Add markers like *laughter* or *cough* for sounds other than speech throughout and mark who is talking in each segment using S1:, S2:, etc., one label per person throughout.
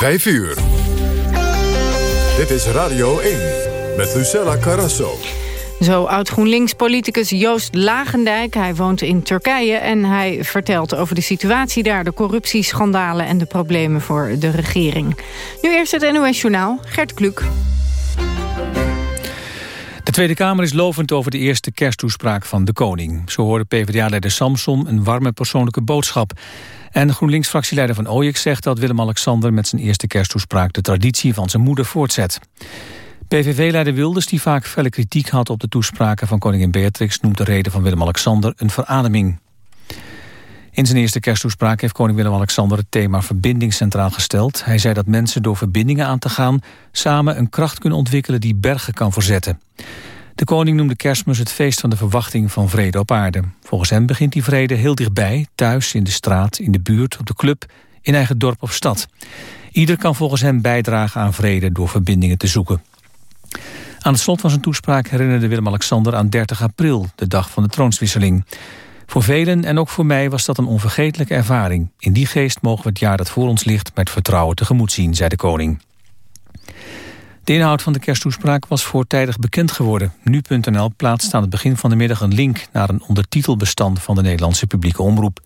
S1: 5 uur. Dit is Radio 1 met Lucella Carrasso.
S2: Zo oud-GroenLinks-politicus Joost Lagendijk. Hij woont in Turkije en hij vertelt over de situatie daar... de corruptieschandalen en de problemen voor de regering. Nu eerst het NOS-journaal, Gert Kluk.
S3: De Tweede Kamer is lovend over de eerste kersttoespraak van de koning. Zo hoorde PvdA-leider Samson een warme persoonlijke boodschap. En GroenLinks-fractieleider Van Ooyek zegt dat Willem-Alexander... met zijn eerste kersttoespraak de traditie van zijn moeder voortzet. PVV-leider Wilders, die vaak felle kritiek had op de toespraken van koningin Beatrix... noemt de reden van Willem-Alexander een verademing. In zijn eerste kersttoespraak heeft koning Willem-Alexander het thema verbinding centraal gesteld. Hij zei dat mensen door verbindingen aan te gaan... samen een kracht kunnen ontwikkelen die bergen kan verzetten. De koning noemde kerstmis het feest van de verwachting van vrede op aarde. Volgens hem begint die vrede heel dichtbij, thuis, in de straat, in de buurt, op de club... in eigen dorp of stad. Ieder kan volgens hem bijdragen aan vrede door verbindingen te zoeken. Aan het slot van zijn toespraak herinnerde Willem-Alexander aan 30 april, de dag van de troonswisseling. Voor velen en ook voor mij was dat een onvergetelijke ervaring. In die geest mogen we het jaar dat voor ons ligt met vertrouwen tegemoet zien, zei de koning. De inhoud van de kersttoespraak was voortijdig bekend geworden. Nu.nl plaatst aan het begin van de middag een link naar een ondertitelbestand van de Nederlandse publieke omroep.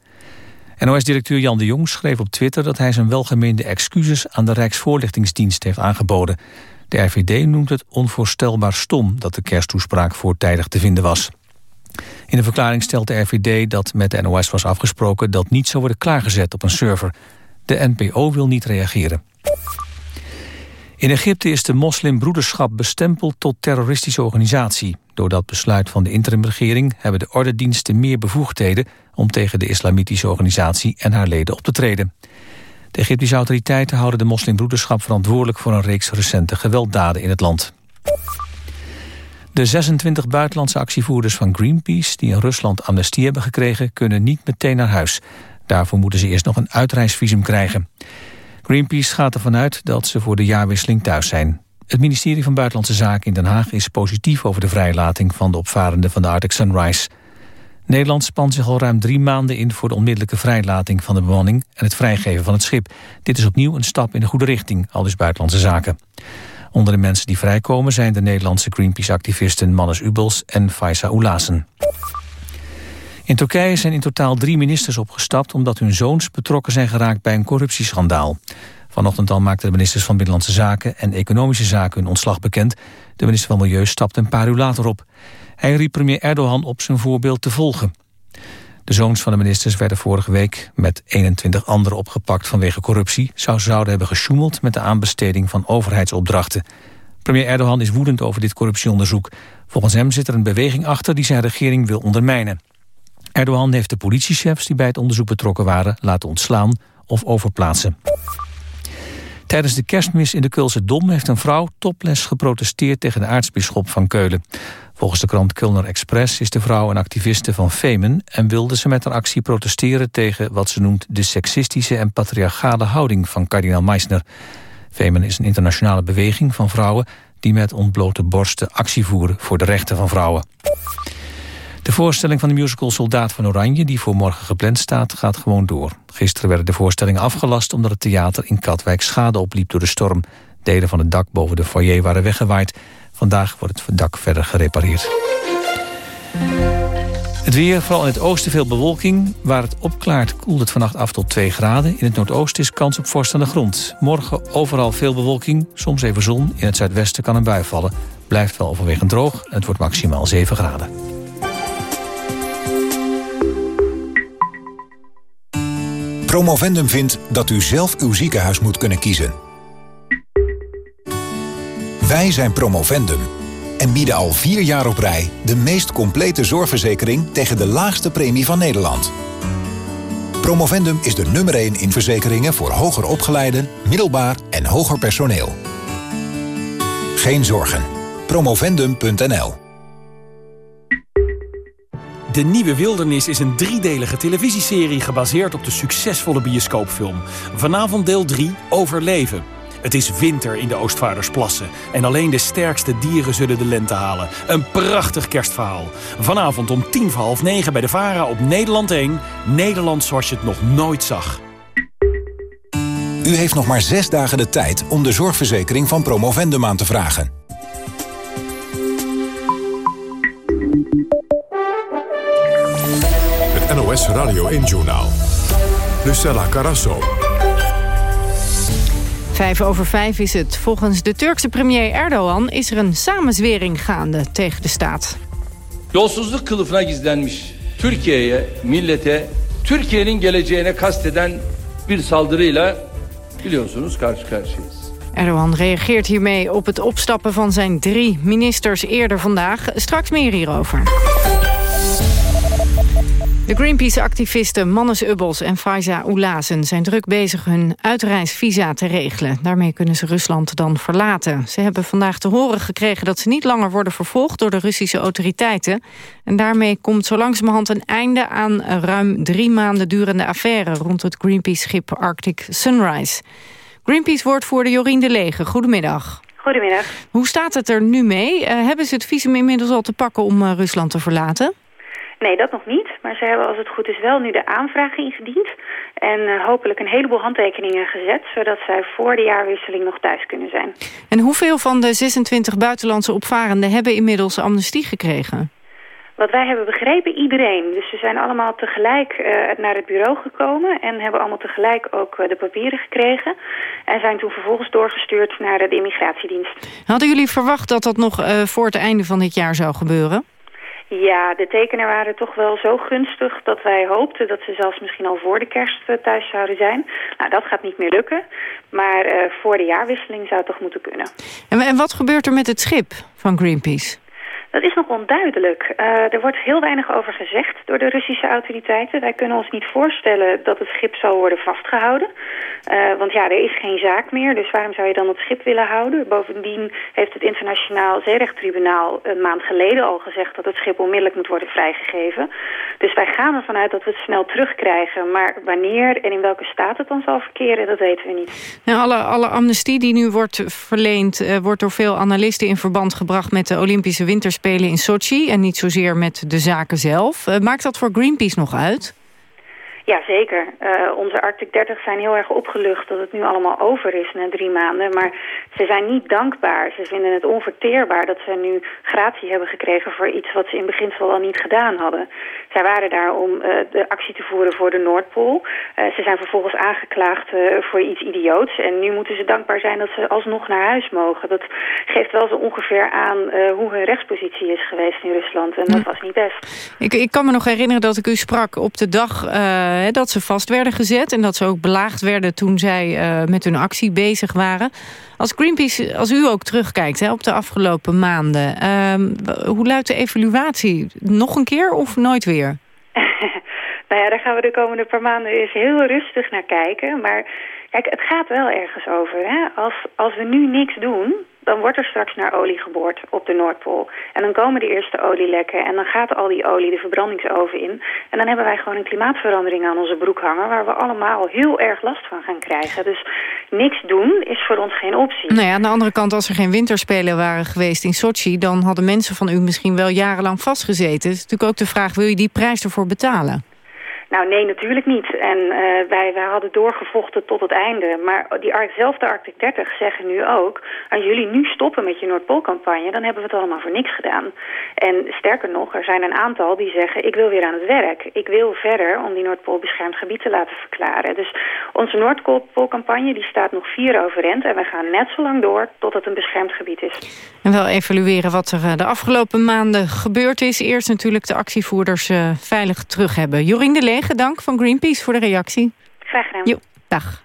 S3: NOS-directeur Jan de Jong schreef op Twitter dat hij zijn welgemeende excuses aan de Rijksvoorlichtingsdienst heeft aangeboden. De RVD noemt het onvoorstelbaar stom dat de kersttoespraak voortijdig te vinden was. In een verklaring stelt de RVD dat met de NOS was afgesproken dat niet zou worden klaargezet op een server. De NPO wil niet reageren. In Egypte is de moslimbroederschap bestempeld tot terroristische organisatie. Door dat besluit van de interimregering hebben de ordendiensten meer bevoegdheden om tegen de islamitische organisatie en haar leden op te treden. De Egyptische autoriteiten houden de moslimbroederschap verantwoordelijk voor een reeks recente gewelddaden in het land. De 26 buitenlandse actievoerders van Greenpeace die in Rusland amnestie hebben gekregen kunnen niet meteen naar huis. Daarvoor moeten ze eerst nog een uitreisvisum krijgen. Greenpeace gaat ervan uit dat ze voor de jaarwisseling thuis zijn. Het ministerie van Buitenlandse Zaken in Den Haag is positief over de vrijlating van de opvarenden van de Arctic Sunrise. Nederland spant zich al ruim drie maanden in voor de onmiddellijke vrijlating van de bemanning en het vrijgeven van het schip. Dit is opnieuw een stap in de goede richting, al dus Buitenlandse Zaken. Onder de mensen die vrijkomen zijn de Nederlandse Greenpeace-activisten Mannes Ubels en Faisa Oulassen. In Turkije zijn in totaal drie ministers opgestapt... omdat hun zoons betrokken zijn geraakt bij een corruptieschandaal. Vanochtend al maakten de ministers van Binnenlandse Zaken... en Economische Zaken hun ontslag bekend. De minister van Milieu stapte een paar uur later op. Hij riep premier Erdogan op zijn voorbeeld te volgen. De zoons van de ministers werden vorige week met 21 anderen opgepakt vanwege corruptie. Zou ze zouden hebben gesjoemeld met de aanbesteding van overheidsopdrachten. Premier Erdogan is woedend over dit corruptieonderzoek. Volgens hem zit er een beweging achter die zijn regering wil ondermijnen. Erdogan heeft de politiechefs die bij het onderzoek betrokken waren... laten ontslaan of overplaatsen. Tijdens de kerstmis in de Keulse Dom heeft een vrouw topless geprotesteerd tegen de aartsbisschop van Keulen. Volgens de krant Kulner Express is de vrouw een activiste van Femen... en wilde ze met haar actie protesteren tegen wat ze noemt... de seksistische en patriarchale houding van kardinaal Meissner. Femen is een internationale beweging van vrouwen... die met ontblote borsten actie voeren voor de rechten van vrouwen. De voorstelling van de musical Soldaat van Oranje... die voor morgen gepland staat, gaat gewoon door. Gisteren werden de voorstellingen afgelast... omdat het theater in Katwijk schade opliep door de storm. Delen van het dak boven de foyer waren weggewaaid. Vandaag wordt het dak verder gerepareerd. Het weer, vooral in het oosten veel bewolking. Waar het opklaart koelt het vannacht af tot 2 graden. In het noordoosten is kans op vorst aan de grond. Morgen overal veel bewolking, soms even zon. In het zuidwesten kan een bui vallen. Blijft wel overwegend droog en het wordt maximaal 7 graden.
S4: Promovendum vindt dat u zelf uw ziekenhuis moet kunnen kiezen. Wij zijn Promovendum en bieden al vier jaar op rij... de meest complete zorgverzekering tegen de laagste premie van Nederland. Promovendum is de nummer 1 in verzekeringen voor hoger opgeleiden, middelbaar en hoger personeel. Geen zorgen. Promovendum.nl
S5: De Nieuwe Wildernis is een driedelige televisieserie gebaseerd op de succesvolle bioscoopfilm. Vanavond deel 3, Overleven. Het is winter in de Oostvaardersplassen en alleen de sterkste dieren zullen de lente halen. Een prachtig kerstverhaal. Vanavond om tien voor half negen bij de VARA op Nederland 1. Nederland zoals je het nog nooit zag.
S4: U heeft nog maar zes dagen de tijd om de zorgverzekering van Promovendum aan te vragen.
S1: NOS Radio 1-journaal. Lucella Carasso.
S2: Vijf over vijf is het. Volgens de Turkse premier Erdogan is er een samenzwering gaande tegen de staat.
S6: Yolsuzluk kılıfına gizlenmiş Türkiye'ye, millete, Türkiye'nin geleceğine kasteden bir saldırıyla biliyorsunuz karşı karşıyayız.
S2: Erdogan reageert hiermee op het opstappen van zijn drie ministers eerder vandaag. Straks meer hierover. De Greenpeace-activisten Mannes Ubbels en Faiza Oulazen zijn druk bezig hun uitreisvisa te regelen. Daarmee kunnen ze Rusland dan verlaten. Ze hebben vandaag te horen gekregen dat ze niet langer worden vervolgd door de Russische autoriteiten. En daarmee komt zo langzamerhand een einde aan een ruim drie maanden durende affaire rond het Greenpeace-schip Arctic Sunrise. Greenpeace-woordvoerder Jorien de Lege, goedemiddag.
S7: Goedemiddag.
S2: Hoe staat het er nu mee? Uh, hebben ze het visum inmiddels al te pakken om uh, Rusland te verlaten?
S7: Nee, dat nog niet. Maar ze hebben als het goed is wel nu de aanvraag ingediend. En uh, hopelijk een heleboel handtekeningen gezet... zodat zij voor de jaarwisseling nog thuis kunnen zijn.
S2: En hoeveel van de 26 buitenlandse opvarenden hebben inmiddels amnestie gekregen?
S7: Wat wij hebben begrepen, iedereen. Dus ze zijn allemaal tegelijk uh, naar het bureau gekomen... en hebben allemaal tegelijk ook uh, de papieren gekregen... en zijn toen vervolgens doorgestuurd naar de immigratiedienst.
S2: Hadden jullie verwacht dat dat nog voor het einde van dit jaar zou gebeuren?
S7: Ja, de tekenen waren toch wel zo gunstig dat wij hoopten dat ze zelfs misschien al voor de kerst thuis zouden zijn. Nou, dat gaat niet meer lukken, maar uh, voor de jaarwisseling zou het toch moeten kunnen.
S2: En, en wat gebeurt er met het schip van Greenpeace?
S7: Dat is nog onduidelijk. Uh, er wordt heel weinig over gezegd door de Russische autoriteiten. Wij kunnen ons niet voorstellen dat het schip zal worden vastgehouden. Uh, want ja, er is geen zaak meer, dus waarom zou je dan het schip willen houden? Bovendien heeft het Internationaal Zeerechttribunaal een maand geleden al gezegd... dat het schip onmiddellijk moet worden vrijgegeven. Dus wij gaan ervan uit dat we het snel terugkrijgen. Maar wanneer en in welke staat het dan zal verkeren, dat weten we niet.
S2: Nou, alle, alle amnestie die nu wordt verleend... Uh, wordt door veel analisten in verband gebracht met de Olympische Winterspelen spelen in Sochi en niet zozeer met de zaken zelf. Uh, maakt dat voor Greenpeace nog uit?
S7: Ja, zeker. Uh, onze Arctic 30 zijn heel erg opgelucht dat het nu allemaal over is na drie maanden. Maar ze zijn niet dankbaar. Ze vinden het onverteerbaar dat ze nu gratie hebben gekregen voor iets wat ze in beginsel al niet gedaan hadden. Zij waren daar om uh, de actie te voeren voor de Noordpool. Uh, ze zijn vervolgens aangeklaagd voor iets idioots. En nu moeten ze dankbaar zijn dat ze alsnog naar huis mogen. Dat geeft wel zo ongeveer aan hoe hun rechtspositie is geweest in Rusland. En dat was niet best.
S2: Ik, ik kan me nog herinneren dat ik u sprak op de dag dat ze vast werden gezet... en dat ze ook belaagd werden toen zij met hun actie bezig waren. Als Greenpeace, als u ook terugkijkt hè, op de afgelopen maanden... Uh, hoe luidt de evaluatie? Nog een keer of nooit weer? *laughs*
S7: nou ja, daar gaan we de komende paar maanden eens heel rustig naar kijken. Maar kijk, het gaat wel ergens over. Hè? Als, als we nu niks doen dan wordt er straks naar olie geboord op de Noordpool. En dan komen de eerste olielekken en dan gaat al die olie de verbrandingsoven in. En dan hebben wij gewoon een klimaatverandering aan onze broek hangen... waar we allemaal heel erg last van gaan krijgen. Dus niks doen is voor ons geen optie.
S2: Nou ja, aan de andere kant, als er geen winterspelen waren geweest in Sochi... dan hadden mensen van u misschien wel jarenlang vastgezeten. Het is natuurlijk ook de vraag, wil je die prijs ervoor betalen?
S7: Nou nee, natuurlijk niet. En uh, wij, wij hadden doorgevochten tot het einde. Maar diezelfde Arctic 30 zeggen nu ook... als jullie nu stoppen met je Noordpoolcampagne... dan hebben we het allemaal voor niks gedaan. En sterker nog, er zijn een aantal die zeggen... ik wil weer aan het werk. Ik wil verder om die Noordpool beschermd gebied te laten verklaren. Dus onze Noordpoolcampagne die staat nog vier overeind... en we gaan net zo lang door tot het een beschermd gebied is.
S2: En wel evalueren wat er de afgelopen maanden gebeurd is. Eerst natuurlijk de actievoerders uh, veilig terug hebben. Jorien de Leeg dank van Greenpeace voor de reactie.
S7: Graag gedaan.
S2: Jo, dag.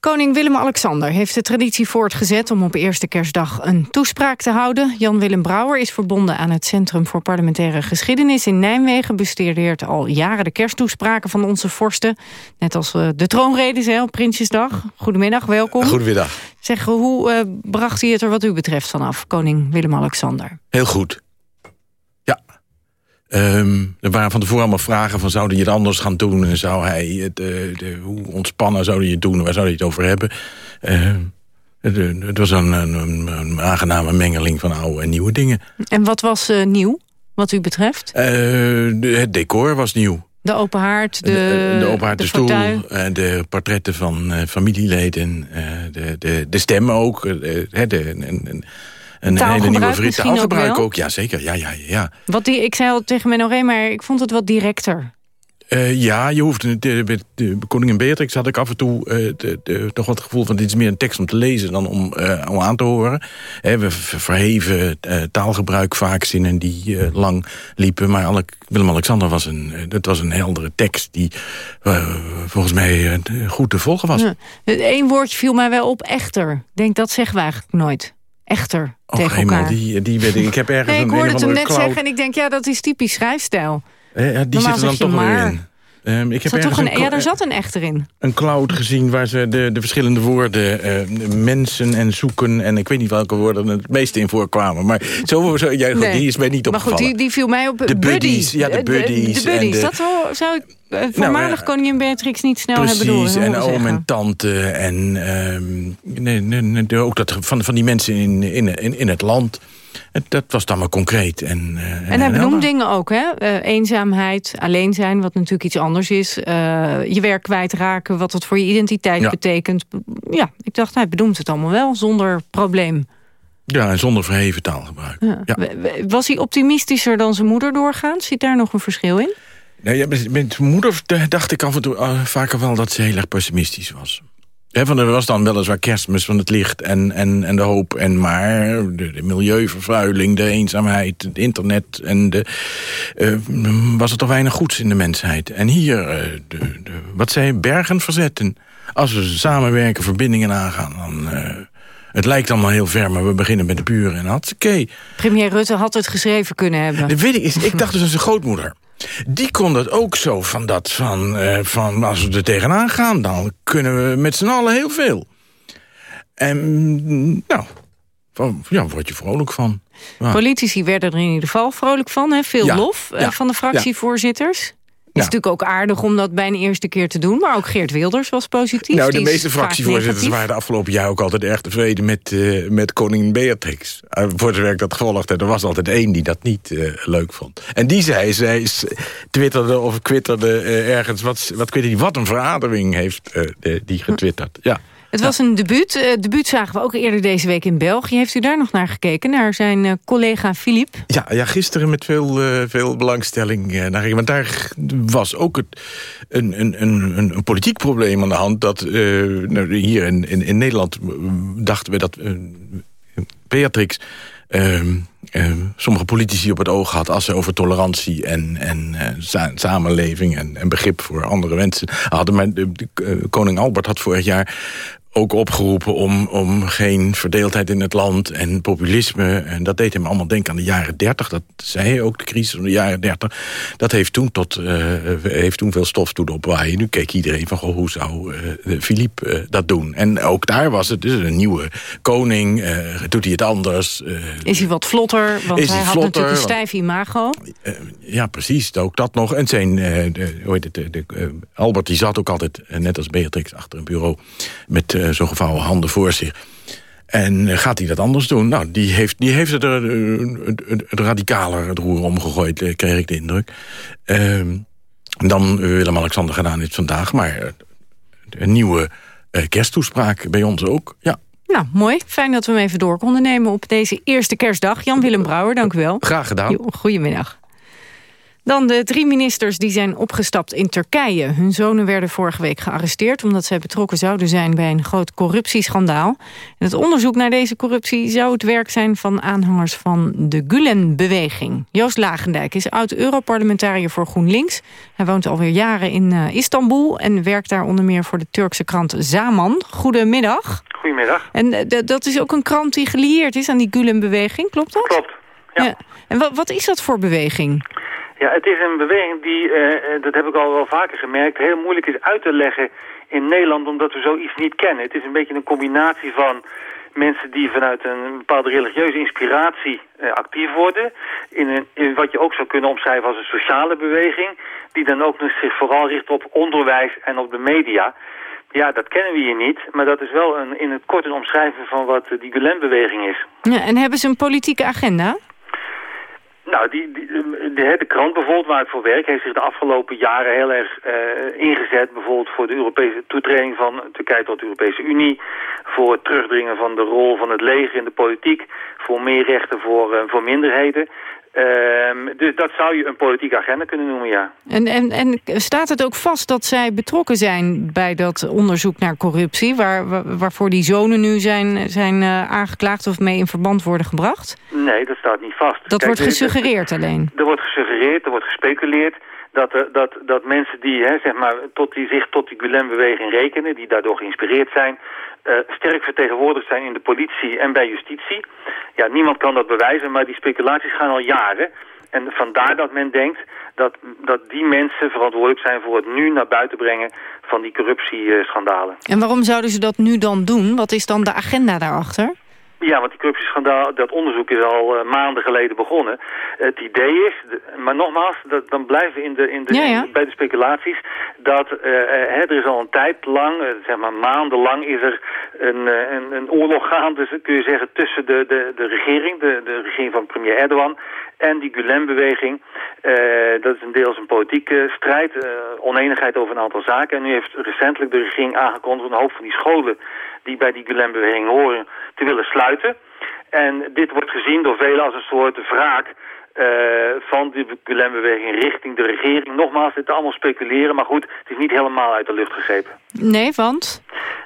S2: Koning Willem-Alexander heeft de traditie voortgezet om op eerste kerstdag een toespraak te houden. Jan-Willem Brouwer is verbonden aan het Centrum voor Parlementaire Geschiedenis in Nijmegen. Bestudeert al jaren de kersttoespraken van onze vorsten. Net als de troonredes hè, op Prinsjesdag. Goedemiddag, welkom.
S8: Goedemiddag.
S2: Zeg, hoe uh, bracht hij het er wat u betreft vanaf, koning Willem-Alexander?
S8: Heel goed. Um, er waren van tevoren allemaal vragen van zou hij het anders gaan doen? En zou hij het, uh, de, hoe ontspannen zou hij het doen? Waar zou hij het over hebben? Uh, het, het, was een, een, een, aangename mengeling van oude en nieuwe dingen.
S2: En wat was uh, nieuw, wat u betreft?
S8: De, het decor was nieuw.
S2: De open haard, de,
S8: de, de open haard, de, stoel,
S2: fauteuil.
S8: eh, de portretten van eh, familieleden, eh, de, de, de stem ook. eh, de, een, hele nieuwe vriend.
S2: ook
S8: Taalgebruik
S2: wel?
S8: ook, ja zeker. Ja, ja, ja.
S2: Wat die, ik zei al tegen Menno maar ik vond het wat directer.
S8: Eh, ja, je hoeft de, de, de, de koningin Beatrix had ik af en toe eh, de, de, toch wat het gevoel van dit is meer een tekst om te lezen dan om, eh, om aan te horen. Hè, we ver- verheven eh, taalgebruik vaak zinnen die eh, lang liepen, maar Willem-Alexander was een, eh, dat was een heldere tekst die eh, volgens mij eh, goed te volgen was.
S2: Ja. Eén woordje viel mij wel op, echter. Denk, dat zeggen we eigenlijk nooit. Echter,
S8: Och,
S2: tegen
S8: hemel,
S2: elkaar.
S8: die, die weet ik. Ik heb ergens
S2: Nee, ik
S8: een,
S2: hoorde het hem net
S8: cloud.
S2: zeggen en ik denk, ja, dat is typisch schrijfstijl.
S8: Eh, die
S2: Normaal
S8: zit er dan toch
S2: maar.
S8: in. Ehm, ik heb
S2: Zat toch een,
S8: een,
S2: ja, daar zat een echter in.
S8: een cloud gezien waar ze de, de verschillende woorden... eh, mensen en zoeken en ik weet niet welke woorden het meeste in voorkwamen. Maar zo, zo ja, goed,
S2: Nee.
S8: die is mij niet
S2: Maar
S8: opgevallen.
S2: goed, die, die viel mij op.
S8: De buddies, ja, de
S2: Eh,
S8: buddies
S2: De, buddies,
S8: en de-
S2: dat zou, zou ik eh, voormalig
S8: eh,
S2: koningin Beatrix niet snel hebben door.
S8: Precies, en oom en tante en ehm, nee, nee, nee, ook dat, van, van die mensen in, in, in, in het land. Dat was dan maar concreet. En, eh,
S2: En hij
S8: helder.
S2: benoemt dingen ook, hè? Eh, eenzaamheid, alleen zijn, wat natuurlijk iets anders is. Eh, je werk kwijtraken, wat dat voor je identiteit
S8: Ja.
S2: betekent. Ja, ik dacht, hij benoemt het allemaal wel, zonder probleem.
S8: Ja, en zonder verheven taalgebruik.
S2: Ja. Was hij optimistischer dan zijn moeder doorgaans? Zit daar nog een verschil in?
S8: Nee, met, met mijn moeder dacht ik af en toe vaker wel dat ze heel erg pessimistisch was. Van, er was dan weliswaar kerstmis van het licht en, en, en de hoop. En maar de, de milieuvervuiling, de eenzaamheid, het internet... en de, eh, was er toch weinig goeds in de mensheid. En hier, eh, de, de, wat zij bergen verzetten. Als we samenwerken, verbindingen aangaan... dan, eh, het lijkt allemaal heel ver, maar we beginnen met de buren en hartstikke.
S2: Premier Rutte had het geschreven kunnen hebben.
S8: Dat weet ik, ik dacht dus aan zijn grootmoeder. Die kon dat ook zo, van dat, van, eh, van als we er tegenaan gaan... dan kunnen we met z'n allen heel veel. En, nou, van, ja, word je vrolijk van. Ja.
S2: Politici werden er in ieder geval vrolijk van. Hè? Veel
S8: Ja,
S2: lof eh,
S8: ja,
S2: van de fractievoorzitters. Het is
S8: Ja.
S2: natuurlijk ook aardig om dat bij een eerste keer te doen. Maar ook Geert Wilders was positief.
S8: Nou, de meeste fractievoorzitters waren de afgelopen jaar ook altijd erg tevreden met, eh, met koningin Beatrix. Uh, voor zover ik dat gevolgd heb, er was altijd één die dat niet eh, leuk vond. En die zei, zij twitterde of twitterde eh, ergens, wat, wat, ik weet niet, wat een verademing heeft eh, die getwitterd. Ja.
S2: Het was een debuut. Eh, Het debuut zagen we ook eerder deze week in België. Heeft u daar nog naar gekeken? Naar zijn eh, collega Philippe?
S8: Ja, ja, gisteren met veel, eh, veel belangstelling eh, naar Want daar was ook het, een, een, een, een, politiek probleem aan de hand. Dat eh, nou, hier in, in, in Nederland eh, dachten we dat eh, Beatrix... ehm, eh, sommige politici op het oog had als ze over tolerantie en, en eh, sa- samenleving en, en begrip voor andere mensen hadden. Maar de, de, eh, koning Albert had vorig jaar ook opgeroepen om, om geen verdeeldheid in het land en populisme. En dat deed hem allemaal denken aan de jaren 30. Dat zei hij ook, de crisis van de jaren 30. Dat heeft toen, tot, eh, heeft toen veel stof toe opwaaien. Nu keek iedereen van, goh, hoe zou eh, Philippe eh, dat doen? En ook daar was het dus een nieuwe koning. doet hij het anders?
S2: Is hij wat vlotter? Want
S8: Is
S2: hij
S8: hij
S2: had
S8: vlotter,
S2: natuurlijk een stijf imago.
S8: ja, precies. Ook dat nog. En zijn, de, hoe heet het, de, Albert die zat ook altijd, net als Beatrix, achter een bureau... met eh, zo'n gevouwen handen voor zich. En eh, gaat hij dat anders doen? Nou, die heeft, die heeft het er eh, het, het, het radicaler het roer omgegooid, kreeg ik de indruk. Ehm, dan Willem-Alexander gedaan heeft vandaag. Maar een nieuwe kersttoespraak bij ons ook, ja.
S2: Nou, mooi. Fijn dat we hem even door konden nemen op deze eerste kerstdag. Jan-Willem Brouwer, dank u wel.
S8: Graag gedaan.
S2: Goedemiddag. Dan de drie ministers die zijn opgestapt in Turkije. Hun zonen werden vorige week gearresteerd... omdat zij betrokken zouden zijn bij een groot corruptieschandaal. En het onderzoek naar deze corruptie zou het werk zijn... van aanhangers van de Gulen-beweging. Joost Lagendijk is oud-Europarlementariër voor GroenLinks. Hij woont alweer jaren in eh, Istanbul... en werkt daar onder meer voor de Turkse krant Zaman. Goedemiddag.
S9: Goedemiddag.
S2: En eh, dat is ook een krant die gelieerd is aan die Gulen-beweging, klopt dat?
S9: Klopt. Ja.
S2: En wat, wat is dat voor beweging?
S9: Ja, het is een beweging die, eh, eh, dat heb ik al wel vaker gemerkt, heel moeilijk is uit te leggen in Nederland omdat we zoiets niet kennen. Het is een beetje een combinatie van mensen die vanuit een bepaalde religieuze inspiratie eh, actief worden. In, een, in wat je ook zou kunnen omschrijven als een sociale beweging. Die dan ook nog zich vooral richt op onderwijs en op de media. Ja, dat kennen we hier niet. Maar dat is wel een, in het kort een omschrijving van wat die Gulen-beweging is.
S2: Ja, en hebben ze een politieke agenda?
S9: Nou, die, de, krant bijvoorbeeld, waar ik voor werk, heeft zich de afgelopen jaren heel erg uh, ingezet. Bijvoorbeeld voor de Europese toetreding van Turkije tot de Europese Unie. Voor het terugdringen van de rol van het leger in de politiek. Voor meer rechten voor, uh, voor minderheden. Um, dus dat zou je een politieke agenda kunnen noemen, ja.
S2: En, en, en staat het ook vast dat zij betrokken zijn bij dat onderzoek naar corruptie... Waar, waarvoor die zonen nu zijn, zijn uh, aangeklaagd of mee in verband worden gebracht?
S9: Nee, dat staat niet vast.
S2: Dat wordt gesuggereerd alleen?
S9: Er wordt gesuggereerd, er wordt gespeculeerd... Dat, er, dat, dat mensen die, hè, zeg maar, tot die zich tot die Gulen-beweging rekenen... die daardoor geïnspireerd zijn... Uh, sterk vertegenwoordigd zijn in de politie en bij justitie. Ja, niemand kan dat bewijzen, maar die speculaties gaan al jaren. En vandaar dat men denkt dat, dat die mensen verantwoordelijk zijn voor het nu naar buiten brengen van die corruptieschandalen.
S2: En waarom zouden ze dat nu dan doen? Wat is dan de agenda daarachter?
S9: Ja, want die corruptieschandaal, dat onderzoek is al uh, maanden geleden begonnen. Het idee is, maar nogmaals, dat, dan blijven we in de, in de,
S2: ja, ja.
S9: bij de speculaties, dat uh, er is al een tijd lang, uh, zeg maar maandenlang, is er een, een, een oorlog gaande, dus kun je zeggen, tussen de, de, de regering, de, de regering van premier Erdogan en die Gulen-beweging. dat is een deels een politieke strijd, oneenigheid over een aantal zaken. En nu heeft recentelijk de regering aangekondigd een hoop van die scholen die bij die Gulen-beweging horen te willen sluiten. En dit wordt gezien door velen als een soort wraak uh, van die Gulen-beweging richting de regering. Nogmaals, dit is allemaal speculeren, maar goed, het is niet helemaal uit de lucht gegrepen.
S2: Nee, want?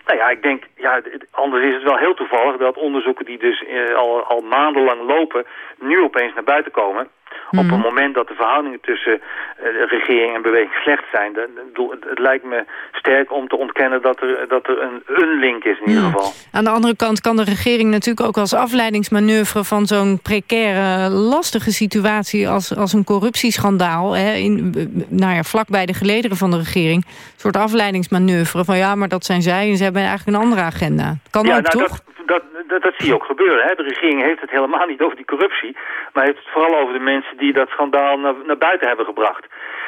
S9: Nou ja, ik denk, ja, anders is het wel heel toevallig dat onderzoeken die dus uh, al, al maandenlang lopen, nu opeens naar buiten komen. Op het
S2: Mhm.
S9: moment dat de verhoudingen tussen uh, de regering en beweging slecht zijn, dan, het, het, lijkt me sterk om te ontkennen dat er, dat er een, een link is in ieder
S2: Hmm.
S9: geval.
S2: Aan de andere kant kan de regering natuurlijk ook als afleidingsmanoeuvre van zo'n precaire, lastige situatie als, als een corruptieschandaal, hè, in, nou ja, vlak bij de gelederen van de regering, een soort afleidingsmanoeuvre van ja, maar dat zijn zij en ze hebben eigenlijk een andere agenda. Kan
S9: ja,
S2: ook,
S9: nou,
S2: toch?
S9: Dat, dat, dat, dat, zie je ook gebeuren. Hè. De regering heeft het helemaal niet over die corruptie, maar heeft het vooral over de mensen die dat schandaal naar, naar buiten hebben gebracht.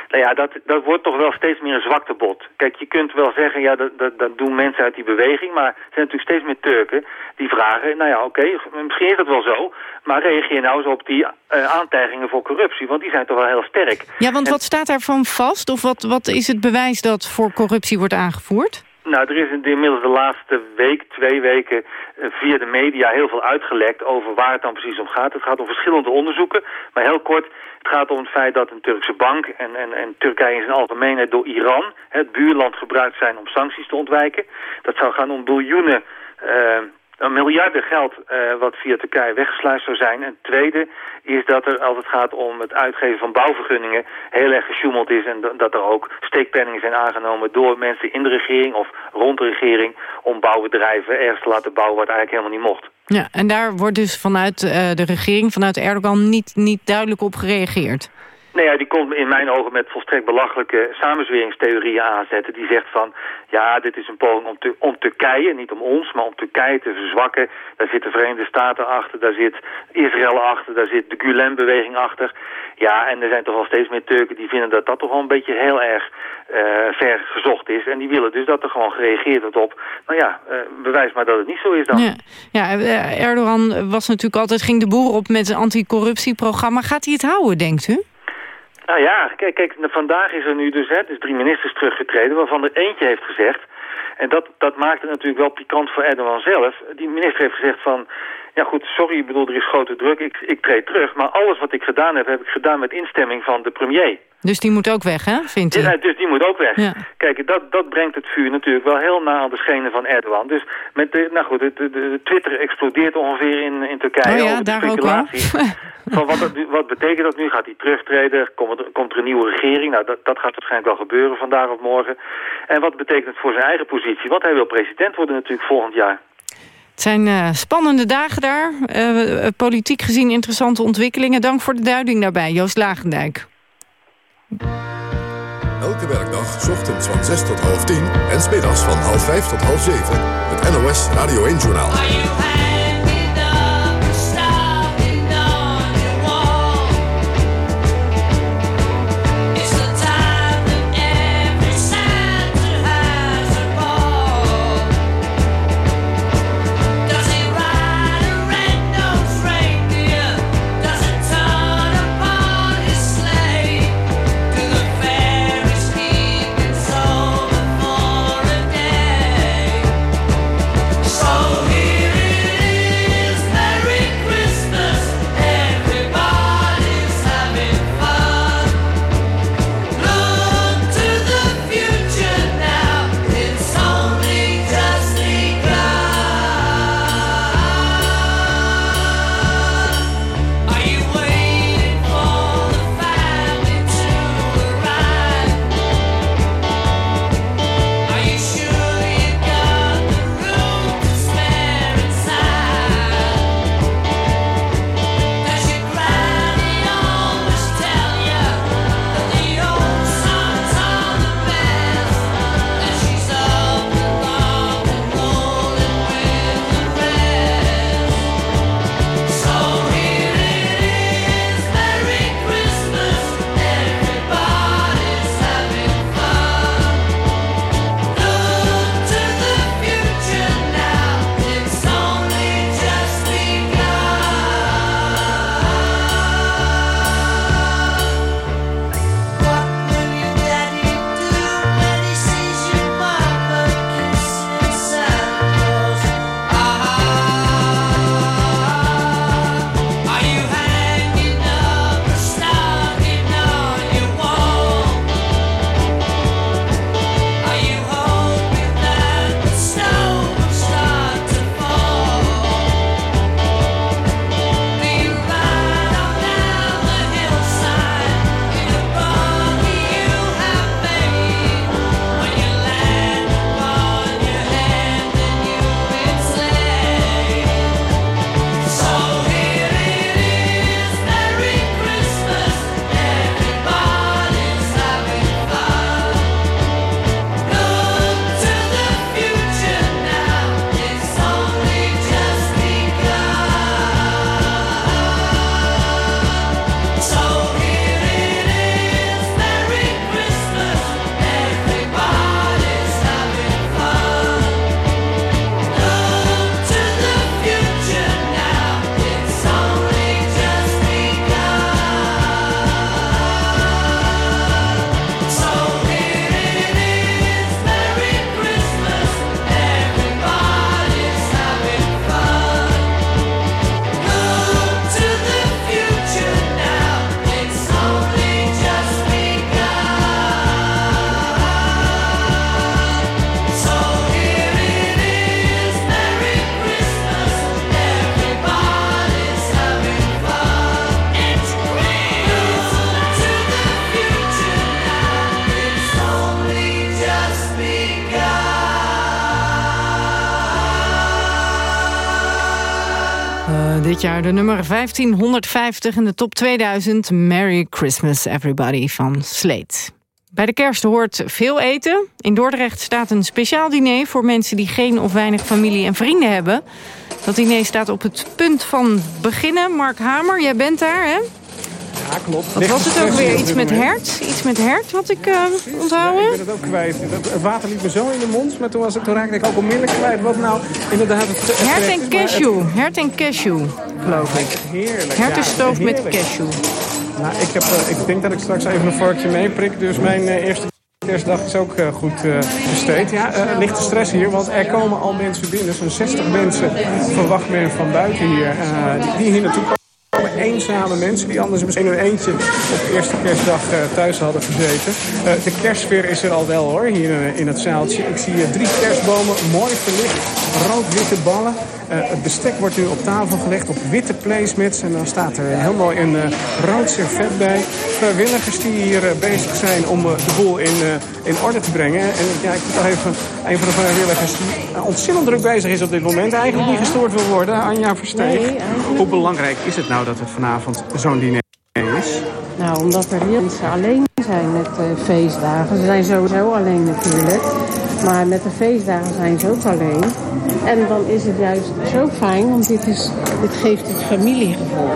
S9: Nou ja, dat, dat wordt toch wel steeds meer een zwaktebod. Kijk, je kunt wel zeggen, ja, dat, dat, dat doen mensen uit die beweging, maar er zijn natuurlijk steeds meer Turken die vragen, nou ja, oké, okay, misschien is dat wel zo, maar reageer nou eens op die uh, aantijgingen voor corruptie, want die zijn toch wel heel sterk.
S2: Ja, want en, wat staat daarvan vast? Of wat, wat is het bewijs dat voor corruptie wordt aangevoerd?
S9: Nou, er is inmiddels de laatste week, twee weken, uh, via de media heel veel uitgelekt over waar het dan precies om gaat. Het gaat om verschillende onderzoeken, maar heel kort, het gaat om het feit dat een Turkse bank en, en, en Turkije in zijn algemeenheid door Iran, het buurland, gebruikt zijn om sancties te ontwijken. Dat zou gaan om biljoenen... Uh, een miljarden geld uh, wat via Turkije weggesluist zou zijn. En tweede is dat er, als het gaat om het uitgeven van bouwvergunningen, heel erg gesjoemeld is. En dat er ook steekpenningen zijn aangenomen door mensen in de regering of rond de regering om bouwbedrijven ergens te laten bouwen wat eigenlijk helemaal niet mocht.
S2: Ja, en daar wordt dus vanuit uh, de regering, vanuit Erdogan, niet, niet duidelijk op gereageerd.
S9: Nou ja, die komt in mijn ogen met volstrekt belachelijke samenzweringstheorieën aanzetten. Die zegt van, ja, dit is een poging om, te, om Turkije, niet om ons, maar om Turkije te verzwakken. Daar zitten de Verenigde Staten achter, daar zit Israël achter, daar zit de Gulen-beweging achter. Ja, en er zijn toch wel steeds meer Turken die vinden dat dat toch wel een beetje heel erg uh, ver gezocht is. En die willen dus dat er gewoon gereageerd wordt op, nou ja, uh, bewijs maar dat het niet zo is dan.
S2: Ja, ja Erdogan was natuurlijk altijd, ging de boer op met zijn anticorruptieprogramma. Gaat hij het houden, denkt u?
S9: Nou ja, kijk, kijk, vandaag is er nu dus, hè, dus drie ministers teruggetreden... waarvan er eentje heeft gezegd... en dat, dat maakt het natuurlijk wel pikant voor Erdogan zelf... die minister heeft gezegd van... ja goed, sorry, ik bedoel, er is grote druk, ik, ik treed terug... maar alles wat ik gedaan heb, heb ik gedaan met instemming van de premier...
S2: Dus die moet ook weg, hè, vindt u?
S9: Ja, dus die moet ook weg.
S2: Ja.
S9: Kijk, dat, dat brengt het vuur natuurlijk wel heel na aan de schenen van Erdogan. Dus met de, nou goed, de, de, de Twitter explodeert ongeveer in, in Turkije
S2: oh ja,
S9: over
S2: daar. Ook *laughs*
S9: van wat, wat betekent dat nu? Gaat hij terugtreden? Komt er, komt er een nieuwe regering? Nou, dat, dat gaat waarschijnlijk wel gebeuren vandaag of morgen. En wat betekent het voor zijn eigen positie? Want hij wil president worden natuurlijk volgend jaar.
S2: Het zijn uh, spannende dagen daar. Uh, politiek gezien interessante ontwikkelingen. Dank voor de duiding daarbij, Joost Lagendijk.
S1: Elke werkdag, ochtends van 6 tot half 10 en smiddags van half 5 tot half 7. Het NOS Radio 1
S2: De nummer 1550 in de top 2000. Merry Christmas Everybody van Slate. Bij de kerst hoort veel eten. In Dordrecht staat een speciaal diner voor mensen die geen of weinig familie en vrienden hebben. Dat diner staat op het punt van beginnen. Mark Hamer, jij bent daar, hè?
S10: Ja, klopt.
S2: Wat was het ook weer? Iets met hert? Iets met hert, wat ik uh, onthouden?
S10: Ja, ik ben het ook kwijt. Het water liep me zo in de mond, maar toen, was het, toen raakte ik ook onmiddellijk kwijt. Wat nou inderdaad het...
S2: hert en cashew. Het... Hert en cashew, geloof ik.
S10: Heerlijk.
S2: Hertenstoof ja, met cashew.
S10: Nou, ik, heb, uh, ik denk dat ik straks even een vorkje meeprik, dus mijn uh, eerste... Kerstdag is ook uh, goed uh, besteed. Ja, uh, lichte stress hier, want er komen al mensen binnen. Zo'n 60 mensen verwacht men van buiten hier. die hier naartoe komen eenzame mensen die anders misschien een eentje op de eerste kerstdag uh, thuis hadden gezeten. Uh, de kerstsfeer is er al wel hoor, hier uh, in het zaaltje. Ik zie drie kerstbomen, mooi verlicht, rood-witte ballen. het bestek wordt nu op tafel gelegd op witte placemats. En dan staat er heel mooi een rood servet bij. Vrijwilligers die hier bezig zijn om de boel in, in orde te brengen. En ja, ik moet even een van de vrijwilligers die ontzettend druk bezig is op dit moment. Eigenlijk niet gestoord wil worden, Anja Versteeg. Hoe belangrijk is het nou dat het vanavond zo'n diner is?
S11: Nou, omdat er heel mensen alleen zijn met uh, feestdagen. Ze zijn sowieso alleen natuurlijk. Maar met de feestdagen zijn ze ook alleen. En dan is het juist zo fijn, want dit, is, dit geeft het familiegevoel.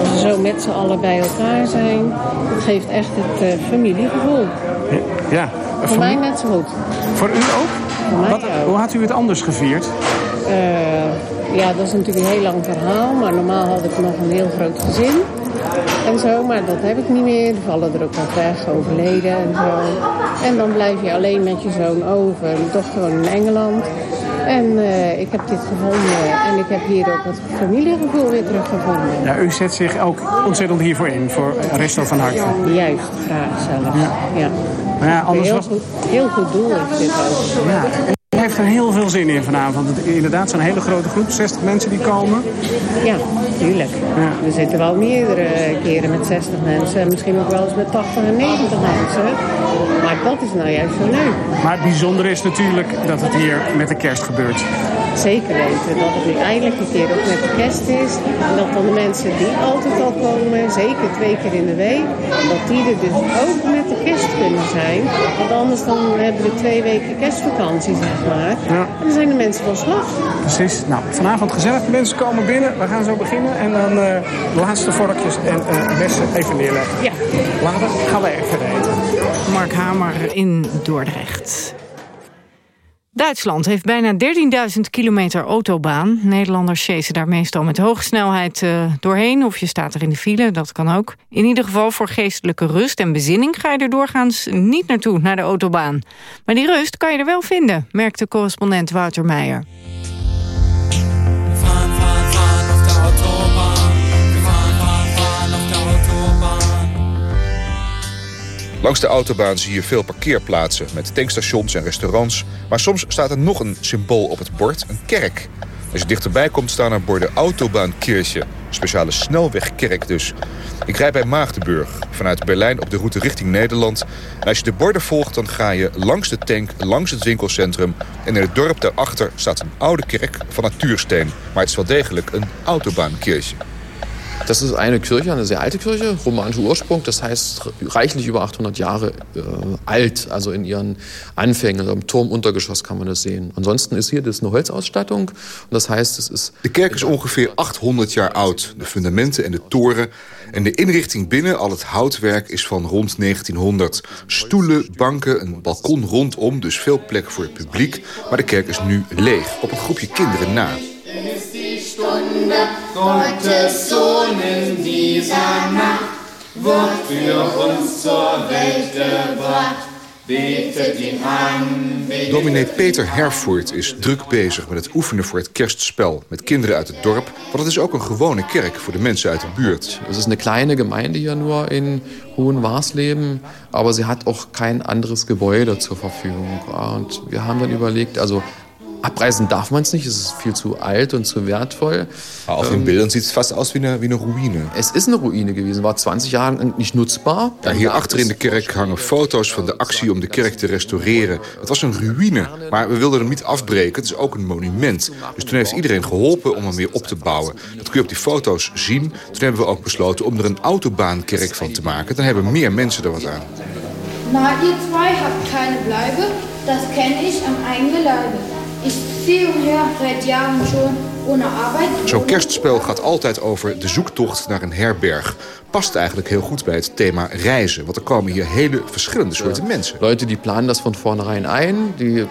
S11: Als we zo met z'n allen bij elkaar zijn, het geeft echt het uh, familiegevoel.
S10: Ja, ja.
S11: Voor, voor mij net zo goed.
S10: Voor u ook?
S11: Voor mij
S10: Wat,
S11: ook.
S10: Hoe had u het anders gevierd?
S11: Uh, ja, dat is natuurlijk een heel lang verhaal. Maar normaal had ik nog een heel groot gezin. En zo, maar dat heb ik niet meer. Die vallen er ook wat weg, overleden en zo. En dan blijf je alleen met je zoon over. Toch gewoon in Engeland. En uh, ik heb dit gevonden en ik heb hier ook het familiegevoel weer teruggevonden.
S10: Ja, u zet zich ook ontzettend hiervoor in, voor Resto van Harte.
S11: Juist, graag zelfs. Ja. ja.
S10: Maar ja, anders
S11: heel,
S10: was...
S11: goed, heel goed doel is dit ook.
S10: Ja, heeft er heel veel zin in vanavond. Want inderdaad, zo'n hele grote groep, 60 mensen die komen.
S11: Ja, tuurlijk. Ja. We zitten wel meerdere keren met 60 mensen. Misschien ook wel eens met 80 en 90 mensen. Maar dat is nou juist zo leuk.
S10: Maar het bijzondere is natuurlijk dat het hier met de kerst gebeurt.
S11: Zeker weten. Dat het nu eindelijk een keer ook met de kerst is. En dat dan de mensen die altijd al komen, zeker twee keer in de week, dat die er dus ook met de kerst kunnen zijn. Want anders dan hebben we twee weken kerstvakantie, zeg maar.
S10: Ja.
S11: En dan zijn de mensen van slag.
S10: Precies. Nou, vanavond gezellig. De mensen komen binnen. We gaan zo beginnen. En dan uh, de laatste vorkjes en uh, messen even neerleggen.
S11: Ja.
S10: Later gaan wij even eten.
S2: Mark Hamer in Dordrecht. Duitsland heeft bijna 13.000 kilometer autobaan. Nederlanders chasen daar meestal met hoge snelheid uh, doorheen. Of je staat er in de file, dat kan ook. In ieder geval voor geestelijke rust en bezinning... ga je er doorgaans niet naartoe, naar de autobaan. Maar die rust kan je er wel vinden, merkte correspondent Wouter Meijer.
S12: Langs de autobaan zie je veel parkeerplaatsen met tankstations en restaurants. Maar soms staat er nog een symbool op het bord, een kerk. Als je dichterbij komt staan er borden Autobahnkirche. Speciale snelwegkerk dus. Ik rijd bij Maagdenburg, vanuit Berlijn op de route richting Nederland. En als je de borden volgt, dan ga je langs de tank, langs het winkelcentrum. En in het dorp daarachter staat een oude kerk van natuursteen. Maar het is wel degelijk een Autobahnkirche.
S13: Das ist eine Kirche, eine sehr alte Kirche, romanischer Ursprung, das heißt reichlich über 800 Jahre äh, alt, also in ihren Anfängen. Also Im Turmuntergeschoss kann man das sehen. Ansonsten ist hier das eine Holzausstattung und das heißt, es ist...
S12: De kerk is ongeveer 800 jaar oud. De fundamenten en de toren en de inrichting binnen, al het houtwerk, is van rond 1900. Stoelen, banken, een balkon rondom, dus veel plek voor het publiek. Maar de kerk is nu leeg, op een groepje kinderen na.
S14: Gottes Sohn in dieser Nacht wird für uns zur Welt gebracht. Betet ihn an.
S12: Dominee Peter Hervoort is druk bezig met het oefenen voor het kerstspel met kinderen uit het dorp. Want het is ook een gewone kerk voor de mensen uit de buurt.
S13: Es ist eine kleine Gemeinde hier nur in Hohenwarsleben, aber sie hat auch kein anderes Gebäude zur Verfügung. Und wir haben dann überlegt, also Abreißen darf man es nicht, es ist viel zu alt und zu wertvoll.
S12: Auf den Bildern sieht es fast aus wie eine, wie eine Ruïne.
S13: Es ist eine Ruïne gewesen, war 20 Jahre lang nicht nutzbar.
S12: Ja, hier achter in de kerk hangen foto's van de actie om de kerk te restaureren. Het was een ruïne, maar we wilden hem niet afbreken. Het is ook een monument. Dus toen heeft iedereen geholpen om hem weer op te bouwen. Dat kun je op die foto's zien. Toen hebben we ook besloten om er een autobaankerk van te maken. Dan hebben meer mensen er wat aan.
S15: Na, ihr zwei habt keine Bleibe, das kenne ich am eigenen Leibe. Ziehe umher seit Jahren schon ohne Arbeit.
S12: Zo'n kerstspel gaat altijd over de zoektocht naar een herberg. Past eigenlijk heel goed bij het thema reizen. Want er komen hier hele verschillende soorten mensen.
S13: Leute, die planen das von vornherein ein, die äh,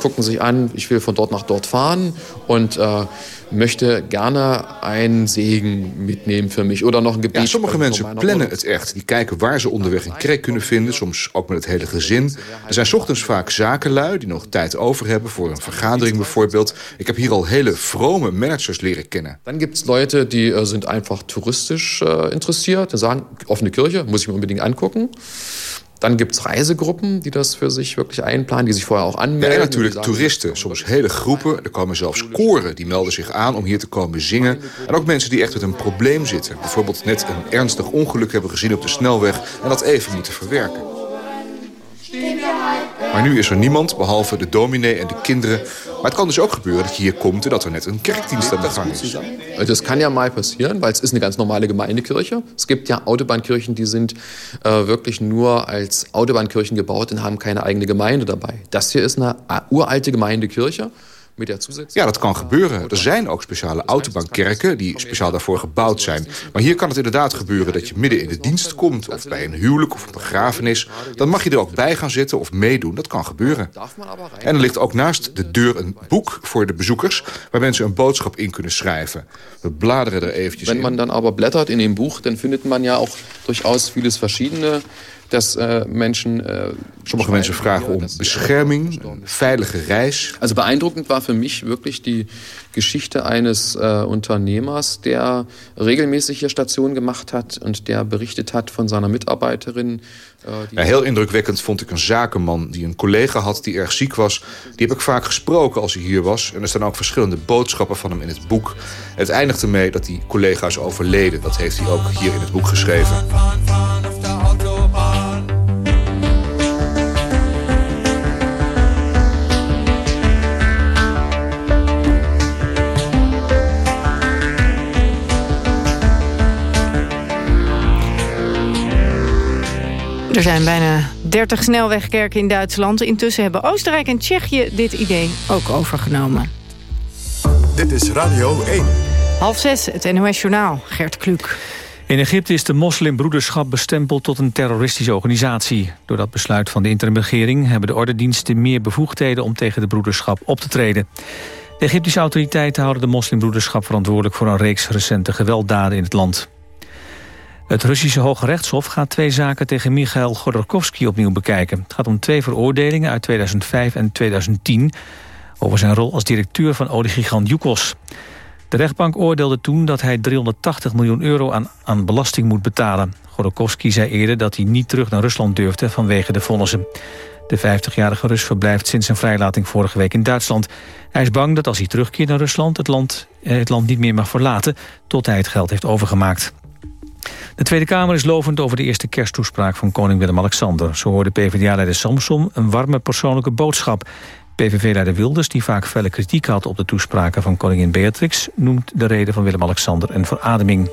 S13: gucken sich an, ich will von dort nach dort fahren und äh, möchte gerne einen Segen mitnehmen für mich oder noch ein Gebet.
S12: Ja, sommige mensen plannen het echt. Die kijken waar ze onderweg een kerk kunnen vinden. Soms ook met het hele gezin. Er zijn ochtends vaak zakenlui die nog tijd over hebben... voor een vergadering bijvoorbeeld. Ik heb hier al hele vrome managers leren kennen.
S13: Dann gibt es Leute, die äh, sind einfach touristisch äh, interessiert. Die sagen, offene Kirche, muss ich mir unbedingt angucken. Dann gibt es Reisegruppen, die das für sich wirklich einplanen, die sich vorher auch
S12: Ja,
S13: anmelden.
S12: en natuurlijk toeristen, soms hele groepen. Er komen zelfs koren, die melden zich aan om hier te komen zingen. En ook mensen die echt met een probleem zitten. Bijvoorbeeld net een ernstig ongeluk hebben gezien op de snelweg... en dat even moeten verwerken. Maar nu is er niemand, behalve de dominee en de kinderen. Maar het kan dus ook gebeuren dat je hier komt... en dat er net een kerkdienst aan de gang is.
S13: Das kann ja mal passieren, weil es ist eine ganz normale Gemeindekirche. Es gibt ja Autobahnkirchen, die sind äh, wirklich nur als Autobahnkirchen gebaut und haben keine eigene Gemeinde dabei. Das hier ist eine äh, uralte Gemeindekirche.
S12: Ja, dat kan gebeuren. Er zijn ook speciale autobaankerken die speciaal daarvoor gebouwd zijn. Maar hier kan het inderdaad gebeuren dat je midden in de dienst komt... of bij een huwelijk of een begrafenis. Dan mag je er ook bij gaan zitten of meedoen. Dat kan gebeuren. En er ligt ook naast de deur een boek voor de bezoekers... waar mensen een boodschap in kunnen schrijven. We bladeren er eventjes
S13: Wenn
S12: in.
S13: man dann aber blättert in dem Buch, dann findet man ja auch durchaus vieles Verschiedene, dass äh, Menschen... Äh,
S12: Sommige mensen vragen om bescherming, een veilige reis.
S13: Also beeindruckend war für mich wirklich die Geschichte eines äh, Unternehmers, der regelmäßig hier Station gemacht hat und der berichtet hat von seiner Mitarbeiterin. Äh,
S12: Ja, heel indrukwekkend vond ik een zakenman die een collega had die erg ziek was. Die heb ik vaak gesproken als hij hier was. En er staan ook verschillende boodschappen van hem in het boek. Het eindigt ermee dat die collega is overleden. Dat heeft hij ook hier in het boek geschreven.
S2: Er zijn bijna 30 snelwegkerken in Duitsland. Intussen hebben Oostenrijk en Tsjechië dit idee ook overgenomen.
S1: Dit is Radio 1.
S2: Half zes, het NOS-journaal. Gert Kluk.
S3: In Egypte is de moslimbroederschap bestempeld tot een terroristische organisatie. Door dat besluit van de interimregering hebben de ordendiensten meer bevoegdheden om tegen de broederschap op te treden. De Egyptische autoriteiten houden de moslimbroederschap verantwoordelijk voor een reeks recente gewelddaden in het land. Het Russische Hoge Rechtshof gaat twee zaken tegen Michail Godorkovsky opnieuw bekijken. Het gaat om twee veroordelingen uit 2005 en 2010 over zijn rol als directeur van oliegigant Yukos. De rechtbank oordeelde toen dat hij 380 miljoen euro aan, aan belasting moet betalen. Godorkovsky zei eerder dat hij niet terug naar Rusland durfde vanwege de vonnissen. De 50-jarige Rus verblijft sinds zijn vrijlating vorige week in Duitsland. Hij is bang dat als hij terugkeert naar Rusland het land, eh, het land niet meer mag verlaten... tot hij het geld heeft overgemaakt. De Tweede Kamer is lovend over de eerste kersttoespraak van koning Willem-Alexander. Zo hoorde PvdA-leider Samsom een warme persoonlijke boodschap. PVV-leider Wilders, die vaak felle kritiek had op de toespraken van koningin Beatrix... noemt de reden van Willem-Alexander een verademing.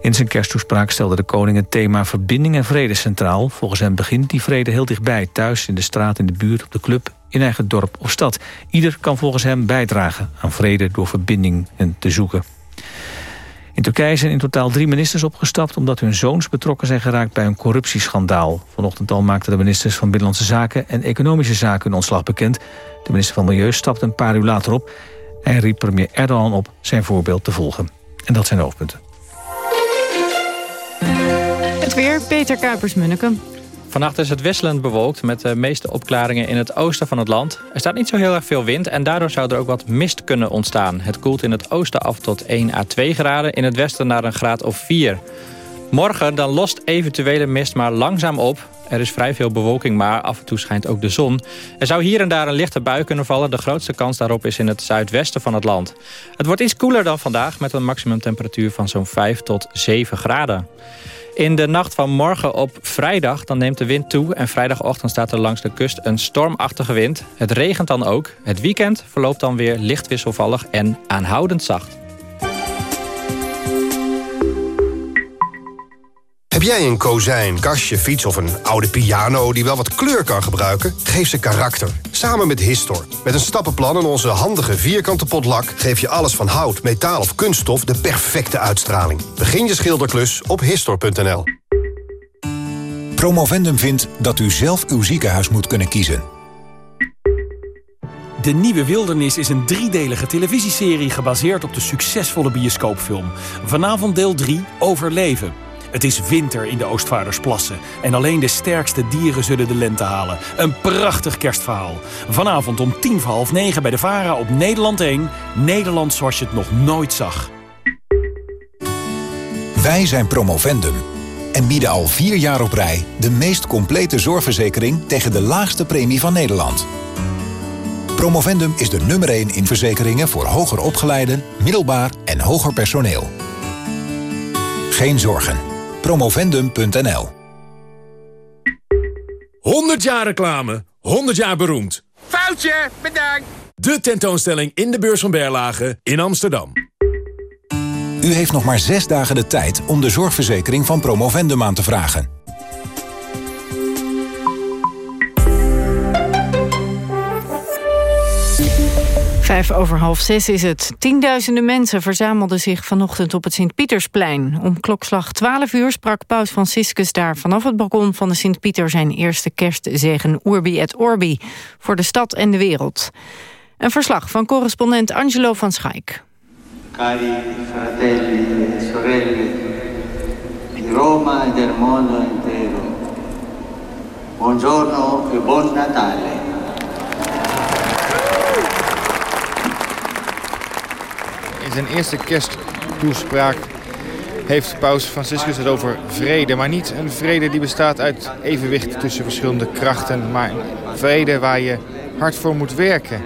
S3: In zijn kersttoespraak stelde de koning het thema verbinding en vrede centraal. Volgens hem begint die vrede heel dichtbij, thuis, in de straat, in de buurt, op de club... in eigen dorp of stad. Ieder kan volgens hem bijdragen aan vrede door verbinding te zoeken. In Turkije zijn in totaal drie ministers opgestapt... omdat hun zoons betrokken zijn geraakt bij een corruptieschandaal. Vanochtend al maakten de ministers van Binnenlandse Zaken... en Economische Zaken hun ontslag bekend. De minister van Milieu stapte een paar uur later op. Hij riep premier Erdogan op zijn voorbeeld te volgen. En dat zijn de hoofdpunten.
S2: Het weer, Peter Kuipers-Munneke.
S16: Vannacht is het wisselend bewolkt met de meeste opklaringen in het oosten van het land. Er staat niet zo heel erg veel wind en daardoor zou er ook wat mist kunnen ontstaan. Het koelt in het oosten af tot 1 à 2 graden, in het westen naar een graad of 4. Morgen dan lost eventuele mist maar langzaam op. Er is vrij veel bewolking, maar af en toe schijnt ook de zon. Er zou hier en daar een lichte bui kunnen vallen. De grootste kans daarop is in het zuidwesten van het land. Het wordt iets koeler dan vandaag... met een maximumtemperatuur van zo'n 5 tot 7 graden. In de nacht van morgen op vrijdag dan neemt de wind toe... en vrijdagochtend staat er langs de kust een stormachtige wind. Het regent dan ook. Het weekend verloopt dan weer licht wisselvallig en aanhoudend zacht.
S17: Heb jij een kozijn, kastje, fiets of een oude piano die wel wat kleur kan gebruiken? Geef ze karakter. Samen met Histor. Met een stappenplan en onze handige vierkante potlak... geef je alles van hout, metaal of kunststof de perfecte uitstraling. Begin je schilderklus op Histor.nl.
S4: Promovendum vindt dat u zelf uw ziekenhuis moet kunnen kiezen.
S5: De Nieuwe Wildernis is een driedelige televisieserie... gebaseerd op de succesvolle bioscoopfilm. Vanavond deel 3, Overleven. Het is winter in de Oostvaardersplassen. En alleen de sterkste dieren zullen de lente halen. Een prachtig kerstverhaal. Vanavond om tien voor half negen bij de VARA op Nederland 1. Nederland zoals je het nog nooit zag.
S4: Wij zijn Promovendum en bieden al vier jaar op rij... de meest complete zorgverzekering tegen de laagste premie van Nederland. Promovendum is de nummer 1 in verzekeringen voor hoger opgeleiden, middelbaar en hoger personeel. Geen zorgen. Promovendum.nl
S18: 100 jaar reclame, 100 jaar beroemd.
S19: Foutje, bedankt.
S18: De tentoonstelling in de beurs van Berlage in Amsterdam.
S4: U heeft nog maar zes dagen de tijd om de zorgverzekering van Promovendum aan te vragen.
S2: Vijf over half zes is het. Tienduizenden mensen verzamelden zich vanochtend op het Sint-Pietersplein. Om klokslag 12 uur sprak paus Franciscus daar vanaf het balkon van de Sint-Pieter... zijn eerste kerstzegen Urbi et Orbi voor de stad en de wereld. Een verslag van correspondent Angelo van Schaik.
S20: Cari fratelli e sorelle di Roma e del mondo intero. Buongiorno e buon Natale.
S21: Zijn eerste kersttoespraak heeft paus Franciscus het over vrede. Maar niet een vrede die bestaat uit evenwicht tussen verschillende krachten. Maar een vrede waar je hard voor moet werken.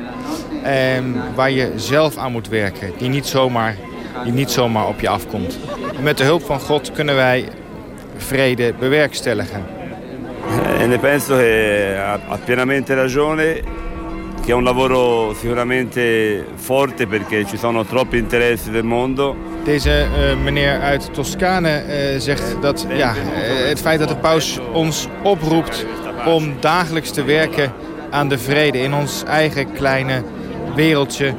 S21: En waar je zelf aan moet werken. Die niet zomaar, die niet zomaar op je afkomt. En met de hulp van God kunnen wij vrede bewerkstelligen.
S22: E ne penso che ha pienamente ragione, che è un lavoro sicuramente forte perché ci sono troppi interessi del mondo.
S21: Deze eh, meneer uit Toscane eh, zegt dat ja, eh, het feit dat de paus ons oproept om dagelijks te werken aan de vrede in ons eigen kleine wereldje,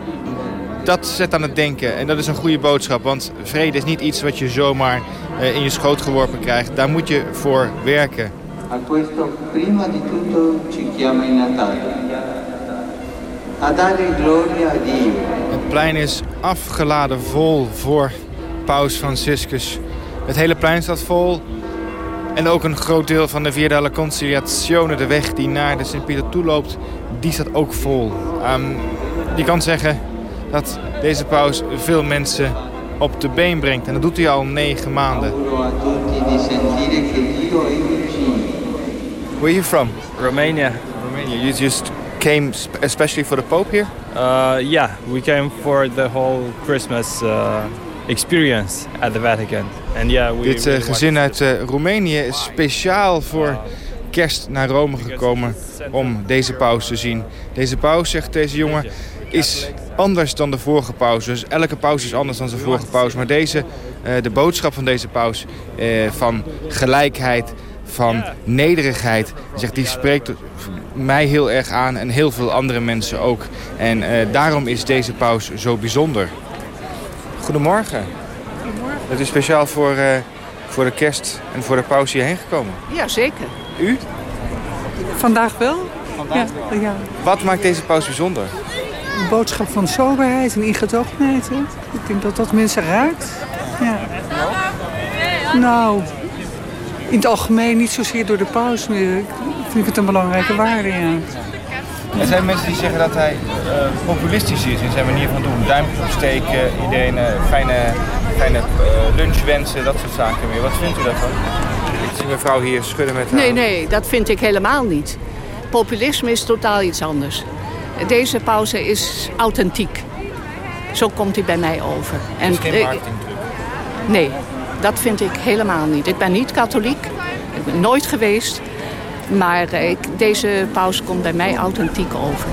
S21: dat zet aan het denken. En dat is een goede boodschap, want vrede is niet iets wat je zomaar in je schoot geworpen krijgt. Daar moet je voor werken.
S20: A questo prima di tutto ci chiama Natale. A dare gloria a Dio.
S21: Het plein is afgeladen vol voor paus Franciscus. Het hele plein staat vol. En ook een groot deel van de Via della Conciliazione, de weg die naar de Sint-Pieter toe loopt, die staat ook vol. Ehm, je kan zeggen dat deze paus veel mensen op de been brengt. En dat doet hij al negen maanden. Where are you from?
S23: Romania.
S21: Romania. You just came sp- especially for the Pope here?
S23: Uh, yeah, we came for the whole Christmas uh, experience at the Vatican. And yeah, we
S21: Dit
S23: really
S21: gezin uit eh, Roemenië is speciaal voor kerst naar Rome gekomen om deze paus te zien. Deze paus, zegt deze jongen, is anders dan de vorige paus. Dus elke paus is anders dan zijn vorige paus. Maar deze, eh, de boodschap van deze paus eh, van gelijkheid, van nederigheid, zegt, die spreekt mij heel erg aan en heel veel andere mensen ook. En eh, daarom is deze paus zo bijzonder. Goedemorgen.
S24: Goedemorgen.
S21: Het is speciaal voor, eh, voor de kerst en voor de paus hierheen gekomen.
S24: Ja, zeker.
S21: U?
S24: Vandaag wel.
S21: Vandaag
S24: ja, Ja.
S21: Wat maakt deze paus bijzonder?
S24: Een boodschap van soberheid en ingetogenheid. Hè? Ik denk dat dat mensen raakt. Ja. Nou, in het algemeen niet zozeer door de paus. Maar Ik vind het een belangrijke waarde, ja.
S21: Er zijn mensen die zeggen dat hij eh, populistisch is in zijn manier van doen. Duimpjes opsteken, iedereen eh, fijne, fijne eh, lunch wensen, dat soort zaken meer. Wat vindt u daarvan? die mevrouw hier schudden met haar
S25: Nee, nee, dat vind ik helemaal niet. Populisme is totaal iets anders. Deze pauze is authentiek. Zo komt hij bij mij over.
S21: Het is geen
S25: ik-
S21: marketingtruc.
S25: nee, dat vind ik helemaal niet. Ik ben niet katholiek. Ik ben nooit geweest. Maar eh, ik, deze pauze komt bij mij authentiek over.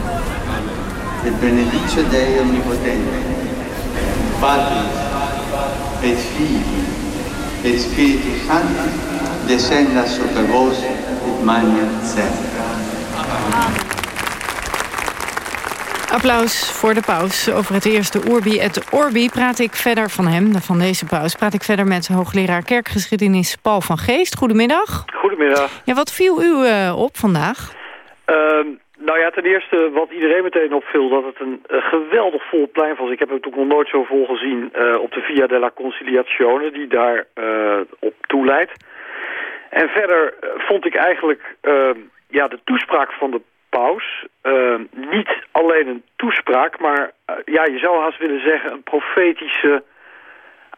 S20: Il benedictio Dei Onnipotente, Patris et Filii et Spiritus Sancti, descenda super vos et magna semper.
S2: Applaus voor de paus. Over het eerste Urbi et Orbi praat ik verder van hem, van deze paus... praat ik verder met hoogleraar kerkgeschiedenis Paul van Geest. Goedemiddag.
S9: Goedemiddag.
S2: Ja, wat viel u eh, op vandaag?
S9: Ehm, nou ja, ten eerste wat iedereen meteen opviel... dat het een eh, geweldig vol plein was. Ik heb het ook nog nooit zo vol gezien eh, op de Via della Conciliazione... die daar op toeleidt. En verder vond ik eigenlijk ehm, ja, de toespraak van de paus... ehm, niet alleen een toespraak, maar eh, ja, je zou haast willen zeggen... een profetische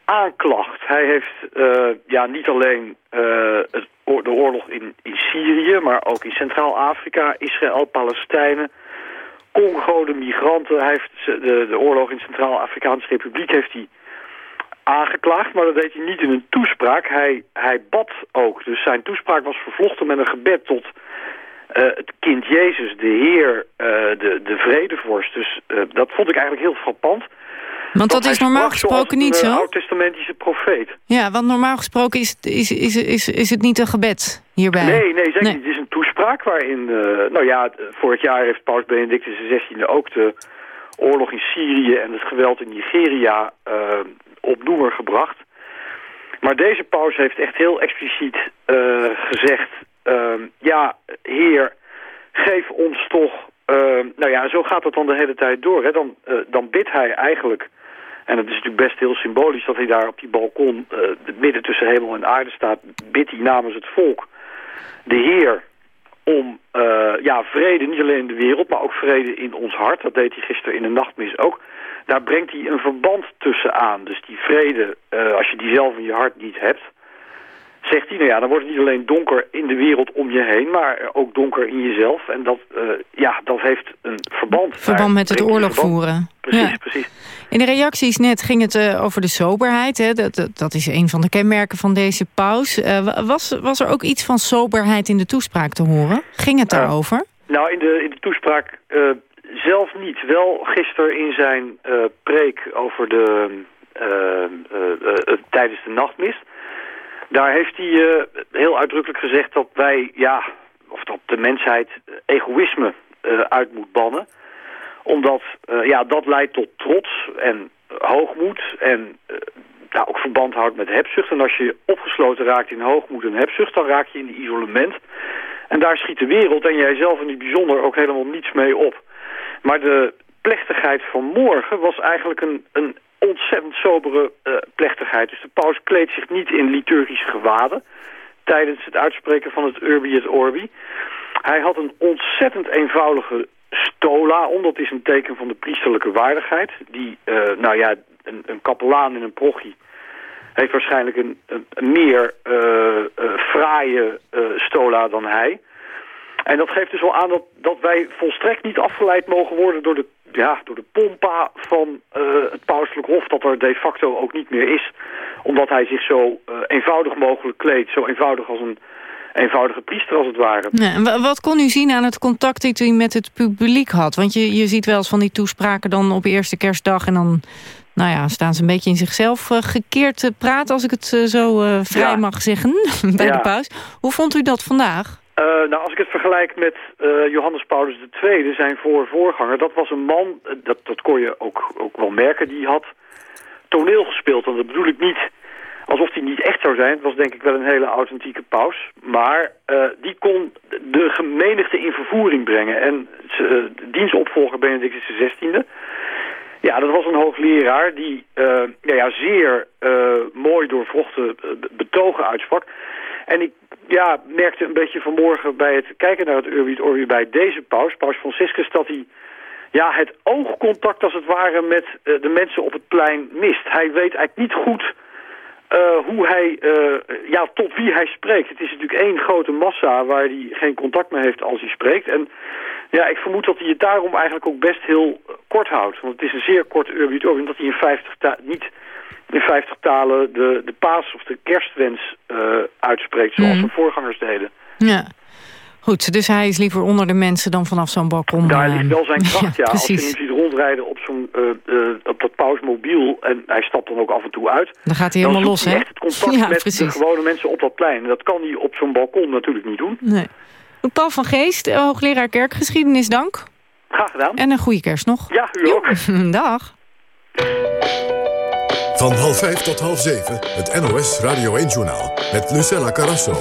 S9: aanklacht. Hij heeft eh, ja, niet alleen eh, het, de oorlog in, in Syrië, maar ook in Centraal-Afrika, Israël, Palestijnen, Congo, de migranten. Hij heeft de, de oorlog in Centraal-Afrikaanse Republiek heeft hij aangeklaagd, maar dat deed hij niet in een toespraak. Hij, hij bad ook. Dus zijn toespraak was vervlochten met een gebed tot eh, het kind Jezus, de Heer, eh, de, de vredevorst. Dus eh, dat vond ik eigenlijk heel frappant.
S2: Want dat is normaal gesproken niet
S9: een,
S2: zo.
S9: oud-testamentische profeet.
S2: Ja, want normaal gesproken is, is, is, is, is het niet een gebed hierbij.
S9: Nee, nee, zeker niet. Het is een toespraak waarin... nou ja, vorig jaar heeft Paus Benedictus XVI ook de oorlog in Syrië en het geweld in Nigeria op noemer gebracht. Maar deze paus heeft echt heel expliciet gezegd... ehm, ja, heer, geef ons toch... ehm, nou ja, zo gaat het dan de hele tijd door. Hè? Dan, eh, dan bidt hij eigenlijk... En het is natuurlijk best heel symbolisch dat hij daar op die balkon... eh, midden tussen hemel en aarde staat... bidt hij namens het volk de Heer om eh, ja, vrede, niet alleen in de wereld, maar ook vrede in ons hart. Dat deed hij gisteren in de nachtmis ook. Daar brengt hij een verband tussen aan. Dus die vrede, als je die zelf in je hart niet hebt, zegt hij, nou ja, dan wordt het niet alleen donker in de wereld om je heen, maar ook donker in jezelf. En dat, eh, ja, dat heeft een verband.
S2: Verband met het oorlog
S9: verband.
S2: voeren.
S9: Precies,
S2: Ja.
S9: precies.
S2: In de reacties net ging het eh, over de soberheid. Hè? Dat, dat, dat is een van de kenmerken van deze paus. Eh, wa- was, was er ook iets van soberheid in de toespraak te horen? Ging het daarover?
S9: Nou, in de, in de toespraak zelf niet. Wel gisteren in zijn preek over de, tijdens de nachtmis. Daar heeft hij eh, heel uitdrukkelijk gezegd dat wij, ja, of dat de mensheid eh, egoïsme eh, uit moet bannen. Omdat, ja, dat leidt tot trots en hoogmoed en nou, ook verband houdt met hebzucht. En als je opgesloten raakt in hoogmoed en hebzucht, dan raak je in isolement. En daar schiet de wereld en jij zelf in het bijzonder ook helemaal niets mee op. Maar de plechtigheid van morgen was eigenlijk een, een ontzettend sobere eh, plechtigheid. Dus de paus kleedt zich niet in liturgische gewaden tijdens het uitspreken van het Urbi et Orbi. Hij had een ontzettend eenvoudige stola om. Dat is een teken van de priesterlijke waardigheid. Die, eh, nou ja, een, een kapelaan in een prochie heeft waarschijnlijk een, een, meer eh, fraaie stola dan hij. En dat geeft dus wel aan dat, dat wij volstrekt niet afgeleid mogen worden door de, ja, door de pompa van eh, het pauselijk hof, dat er de facto ook niet meer is. Omdat hij zich zo eh, eenvoudig mogelijk kleedt, zo eenvoudig als een eenvoudige priester als het ware.
S2: Ja, en wa- wat kon u zien aan het contact dat u met het publiek had? Want je, je ziet wel eens van die toespraken dan op eerste kerstdag... en dan nou ja, staan ze een beetje in zichzelf eh, gekeerd te praten... als ik het zo vrij
S9: Ja.
S2: mag zeggen, *laughs* bij
S9: Ja.
S2: de paus. Hoe vond u dat vandaag?
S9: Eh, nou, als ik het vergelijk met eh, Johannes Paulus II, zijn voor-voorganger... dat was een man, eh, dat, dat kon je ook, ook wel merken, die had toneel gespeeld. En dat bedoel ik niet alsof hij niet echt zou zijn. Het was denk ik wel een hele authentieke paus. Maar die kon de menigte in vervoering brengen. En zijn dienstopvolger Benedictus XVI... Ja, dat was een hoogleraar die eh, nou ja, zeer eh, mooi doorvrochte eh, betogen uitsprak. En ik ja, merkte een beetje vanmorgen bij het kijken naar het Urbi et Orbi bij deze paus, paus Franciscus, dat hij ja, het oogcontact als het ware met de mensen op het plein mist. Hij weet eigenlijk niet goed
S26: eh, hoe hij, eh, ja, tot wie hij spreekt. Het is natuurlijk één grote massa waar hij geen contact meer heeft als hij spreekt. En ja, ik vermoed dat hij het daarom eigenlijk ook best heel kort houdt. Want het is een zeer kort urbi en dat hij in 50 niet in 50 talen de, de paas- of de kerstwens uh, uitspreekt, zoals
S2: Mhm.
S26: zijn voorgangers deden.
S2: Ja. Goed, dus hij is liever onder de mensen dan vanaf zo'n balkon.
S26: Daar
S2: eh,
S26: ligt wel zijn *laughs* kracht, ja. Als je
S2: precies.
S26: hem ziet rondrijden op, zo'n, eh, eh, op dat pausmobiel... en hij stapt dan ook af en toe uit...
S2: Dan gaat hij helemaal los,
S26: zoekt hij
S2: hè?
S26: echt het contact *laughs*
S2: Ja,
S26: met de gewone mensen op dat plein. En dat kan hij op zo'n balkon natuurlijk niet doen.
S2: Nee. Paul van Geest, hoogleraar kerkgeschiedenis, dank.
S26: Graag gedaan.
S2: En een goede kerst nog.
S26: Ja, u ook. *laughs*
S2: Dag.
S1: Van half vijf tot half zeven, het NOS Radio 1-journaal. Met Lucella Carrasso.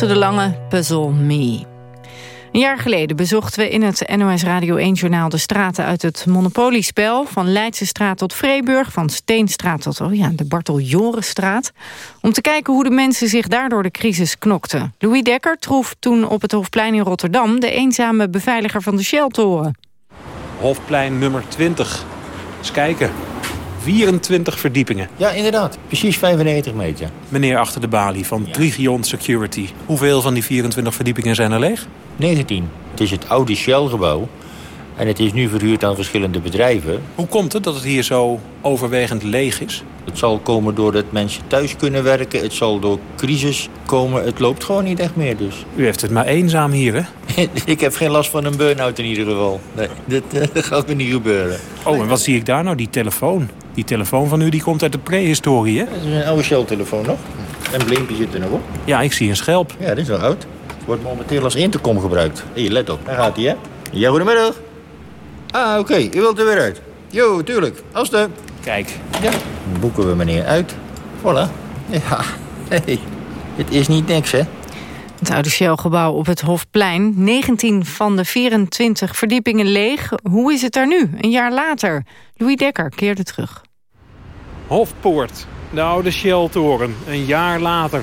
S2: De Lange, Puzzle Me. Een jaar geleden bezochten we in het NOS Radio 1-journaal... de straten uit het Monopoliespel. Van Leidsestraat tot Vreeburg, van Steenstraat tot oh ja, de Bartel-Jorenstraat. Om te kijken hoe de mensen zich daardoor de crisis knokten. Louis Dekker troef toen op het Hofplein in Rotterdam... de eenzame beveiliger van de Shell-toren.
S27: Hofplein nummer 20. Eens kijken. 24 verdiepingen.
S28: Ja, inderdaad. Precies 95 meter.
S27: Meneer achter de balie van Trigion Security. Hoeveel van die 24 verdiepingen zijn er leeg?
S28: 19. Het is het oude Shell-gebouw. En het is nu verhuurd aan verschillende bedrijven.
S3: Hoe komt het dat het hier zo overwegend leeg is?
S28: Het zal komen doordat mensen thuis kunnen werken. Het zal door crisis komen. Het loopt gewoon niet echt meer dus.
S3: U heeft het maar eenzaam hier, hè? *laughs*
S28: ik heb geen last van een burn-out in ieder geval. Nee, dit eh, *laughs* gaat me niet gebeuren.
S3: Oh, en wat zie ik daar nou? Die telefoon. Die telefoon van u die komt uit de prehistorie, hè?
S28: Dat is een oude Shell-telefoon nog. En blimpje zit er nog op.
S3: Ja, ik zie een schelp.
S28: Ja, dit is wel oud. Wordt momenteel als intercom gebruikt. Hé, let op. Daar gaat hij, hè? Ja, goedemiddag. Ah, oké. U wilt er weer uit. Jo, tuurlijk. Als de...
S3: Kijk.
S28: Ja. Boeken we meneer uit. Voilà. Ja. Hey. Het is niet niks, hè?
S2: Het oude Shell-gebouw op het Hofplein. 19 van de 24 verdiepingen leeg. Hoe is het daar nu, een jaar later? Louis Dekker keerde terug.
S3: Hofpoort, de oude Shell-toren, een jaar later.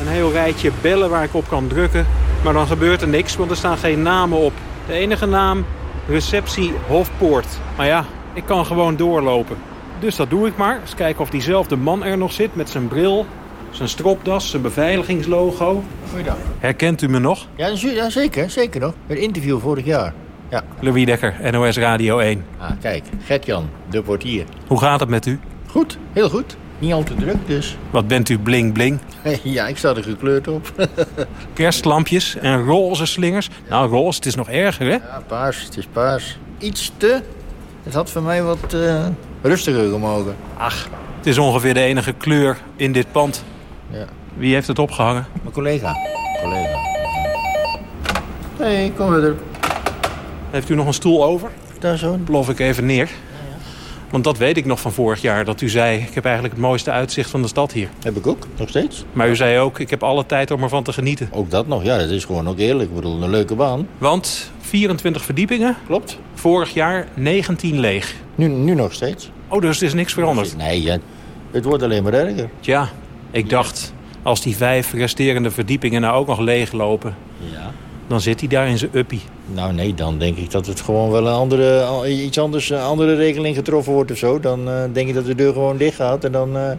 S3: Een heel rijtje bellen waar ik op kan drukken. Maar dan gebeurt er niks, want er staan geen namen op. De enige naam, receptie Hofpoort. Maar ja, ik kan gewoon doorlopen. Dus dat doe ik maar. Eens kijken of diezelfde man er nog zit met zijn bril, zijn stropdas, zijn beveiligingslogo.
S28: Goeiedag.
S3: Herkent u me nog?
S28: Ja, zeker. Zeker nog. Het interview vorig jaar. Ja.
S3: Louis Dekker, NOS Radio 1.
S28: Ah, kijk. Gert-Jan, de portier.
S3: Hoe gaat het met u?
S28: Goed, heel goed. Niet al te druk dus.
S3: Wat bent u bling bling? *laughs*
S28: ja, ik sta er gekleurd op. *laughs*
S3: Kerstlampjes en roze slingers. Nou, roze, het is nog erger, hè?
S28: Ja, paars. Het is paars. Iets te... Het had voor mij wat eh, rustiger gemogen.
S3: Ach, het is ongeveer de enige kleur in dit pand.
S28: Ja.
S3: Wie heeft het opgehangen?
S28: Mijn collega. collega. hey, kom verder.
S3: Heeft u nog een stoel over?
S28: Daar zo.
S3: Plof ik even neer. Want dat weet ik nog van vorig jaar. Dat u zei, ik heb eigenlijk het mooiste uitzicht van de stad hier.
S28: Heb ik ook, nog steeds.
S3: Maar u zei ook, ik heb alle tijd om ervan te genieten.
S28: Ook dat nog, ja, dat is gewoon ook eerlijk. Ik bedoel, een leuke baan.
S3: Want 24 verdiepingen.
S28: Klopt.
S3: Vorig jaar 19 leeg.
S28: Nu, nu nog steeds.
S3: Oh, dus er is niks veranderd?
S28: Nee, ja, het wordt alleen maar erger.
S3: Tja, ik dacht, als die vijf resterende verdiepingen nou ook nog leeg lopen...
S28: Ja.
S3: Dan zit hij daar in zijn uppie.
S28: Nou nee, dan denk ik dat het gewoon wel een andere, iets anders, een andere regeling getroffen wordt of zo. Dan eh, denk ik dat de deur gewoon dicht gaat en dan eh,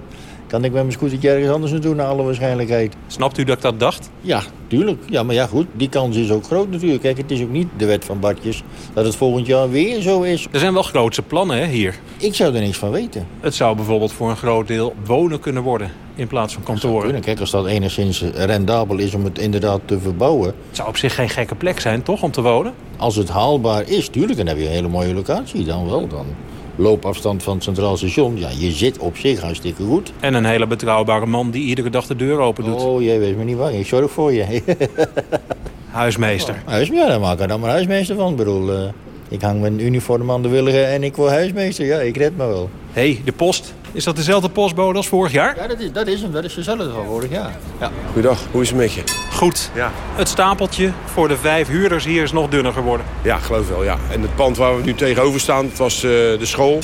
S28: kan ik met mijn scootertje ergens anders naartoe naar alle waarschijnlijkheid.
S3: Snapt u dat ik dat dacht?
S28: Ja, tuurlijk. Ja, maar ja goed, die kans is ook groot natuurlijk. Kijk, het is ook niet de wet van Bartjes dat het volgend jaar weer zo is.
S3: Er zijn wel grootse plannen hè, hier.
S28: Ik zou er niks van weten.
S3: Het zou bijvoorbeeld voor een groot deel wonen kunnen worden in plaats van kantoren.
S28: Kijk, als dat enigszins rendabel is om het inderdaad te verbouwen.
S3: Het zou op zich geen gekke plek zijn, toch, om te wonen?
S28: Als het haalbaar is, tuurlijk, dan heb je een hele mooie locatie. Dan wel, dan loopafstand van het Centraal Station. Ja, je zit op zich hartstikke goed.
S3: En een hele betrouwbare man die iedere dag de deur open doet.
S28: Oh, jij wees me niet bang. Ik zorg voor je. *laughs*
S3: Huismeester.
S28: Huismeester, ja, dan maak ik er dan maar huismeester van. Ik bedoel, eh, ik hang mijn uniform aan de willige en ik word huismeester. Ja, ik red me wel.
S3: Hé, hey, de post. Is dat dezelfde postbode als vorig jaar?
S28: Ja, dat is, dat is hem. Dat is dezelfde van vorig jaar. Ja.
S29: Goedendag, hoe is het met je?
S3: Goed.
S29: Ja.
S3: Het stapeltje voor de vijf huurders hier is nog dunner geworden.
S29: Ja, geloof wel, ja. En het pand waar we nu tegenover staan, het was eh, de school.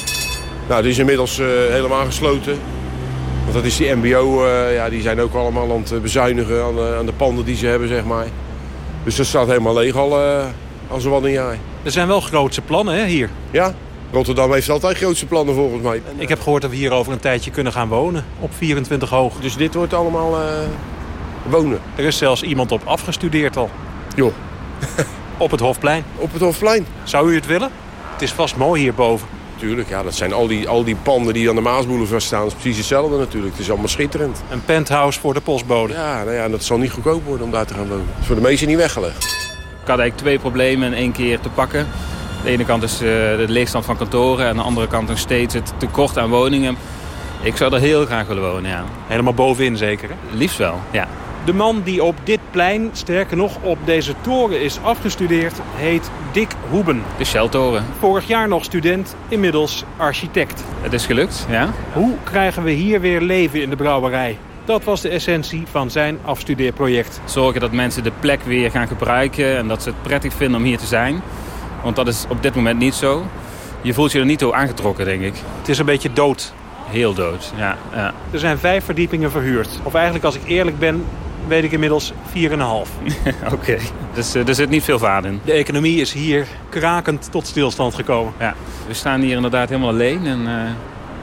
S29: Nou, die is inmiddels eh, helemaal gesloten. Want dat is die mbo, eh, ja, die zijn ook allemaal aan het bezuinigen aan, de- aan de panden die ze hebben, zeg maar. Dus dat staat helemaal leeg al, eh al zo wat een jaar.
S3: Er zijn wel grootse plannen hè, hier.
S29: Ja, Rotterdam heeft altijd grootste plannen volgens mij.
S3: Ik heb gehoord dat we hier over een tijdje kunnen gaan wonen. Op 24 hoog.
S29: Dus dit wordt allemaal eh, wonen?
S3: Er is zelfs iemand op afgestudeerd al.
S29: Joh. *laughs*
S3: op het Hofplein.
S29: Op het Hofplein?
S3: Zou u het willen? Het is vast mooi hierboven.
S29: Tuurlijk, ja, dat zijn al die, al die panden die aan de Maasboulevard staan. Dat is precies hetzelfde natuurlijk. Het is allemaal schitterend.
S3: Een penthouse voor de postbode.
S29: Ja, nou ja, dat zal niet goedkoop worden om daar te gaan wonen. Dat is voor de meesten niet weggelegd.
S30: Ik had eigenlijk twee problemen in één keer te pakken. De ene kant is eh, de leegstand van kantoren... en aan de andere kant nog steeds het tekort aan woningen. Ik zou er heel graag willen wonen, ja.
S3: Helemaal bovenin zeker, hè?
S30: Liefst wel, ja.
S3: De man die op dit plein, sterker nog op deze toren is afgestudeerd, heet Dick Hoeben.
S30: De Shell-toren.
S3: Vorig jaar nog student, inmiddels architect.
S30: Het is gelukt, ja.
S3: Hoe krijgen we hier weer leven in de brouwerij? Dat was de essentie van zijn afstudeerproject.
S30: Zorgen dat mensen de plek weer gaan gebruiken... en dat ze het prettig vinden om hier te zijn. Want dat is op dit moment niet zo. Je voelt je er niet toe aangetrokken, denk ik.
S3: Het is een beetje dood.
S30: Heel dood, ja. ja.
S3: Er zijn vijf verdiepingen verhuurd. Of eigenlijk, als ik eerlijk ben, weet ik inmiddels 4,5. *laughs*
S30: Oké, dus eh, er zit niet veel vaart in.
S3: De economie is hier krakend tot stilstand gekomen.
S30: Ja, we staan hier inderdaad helemaal alleen. En eh,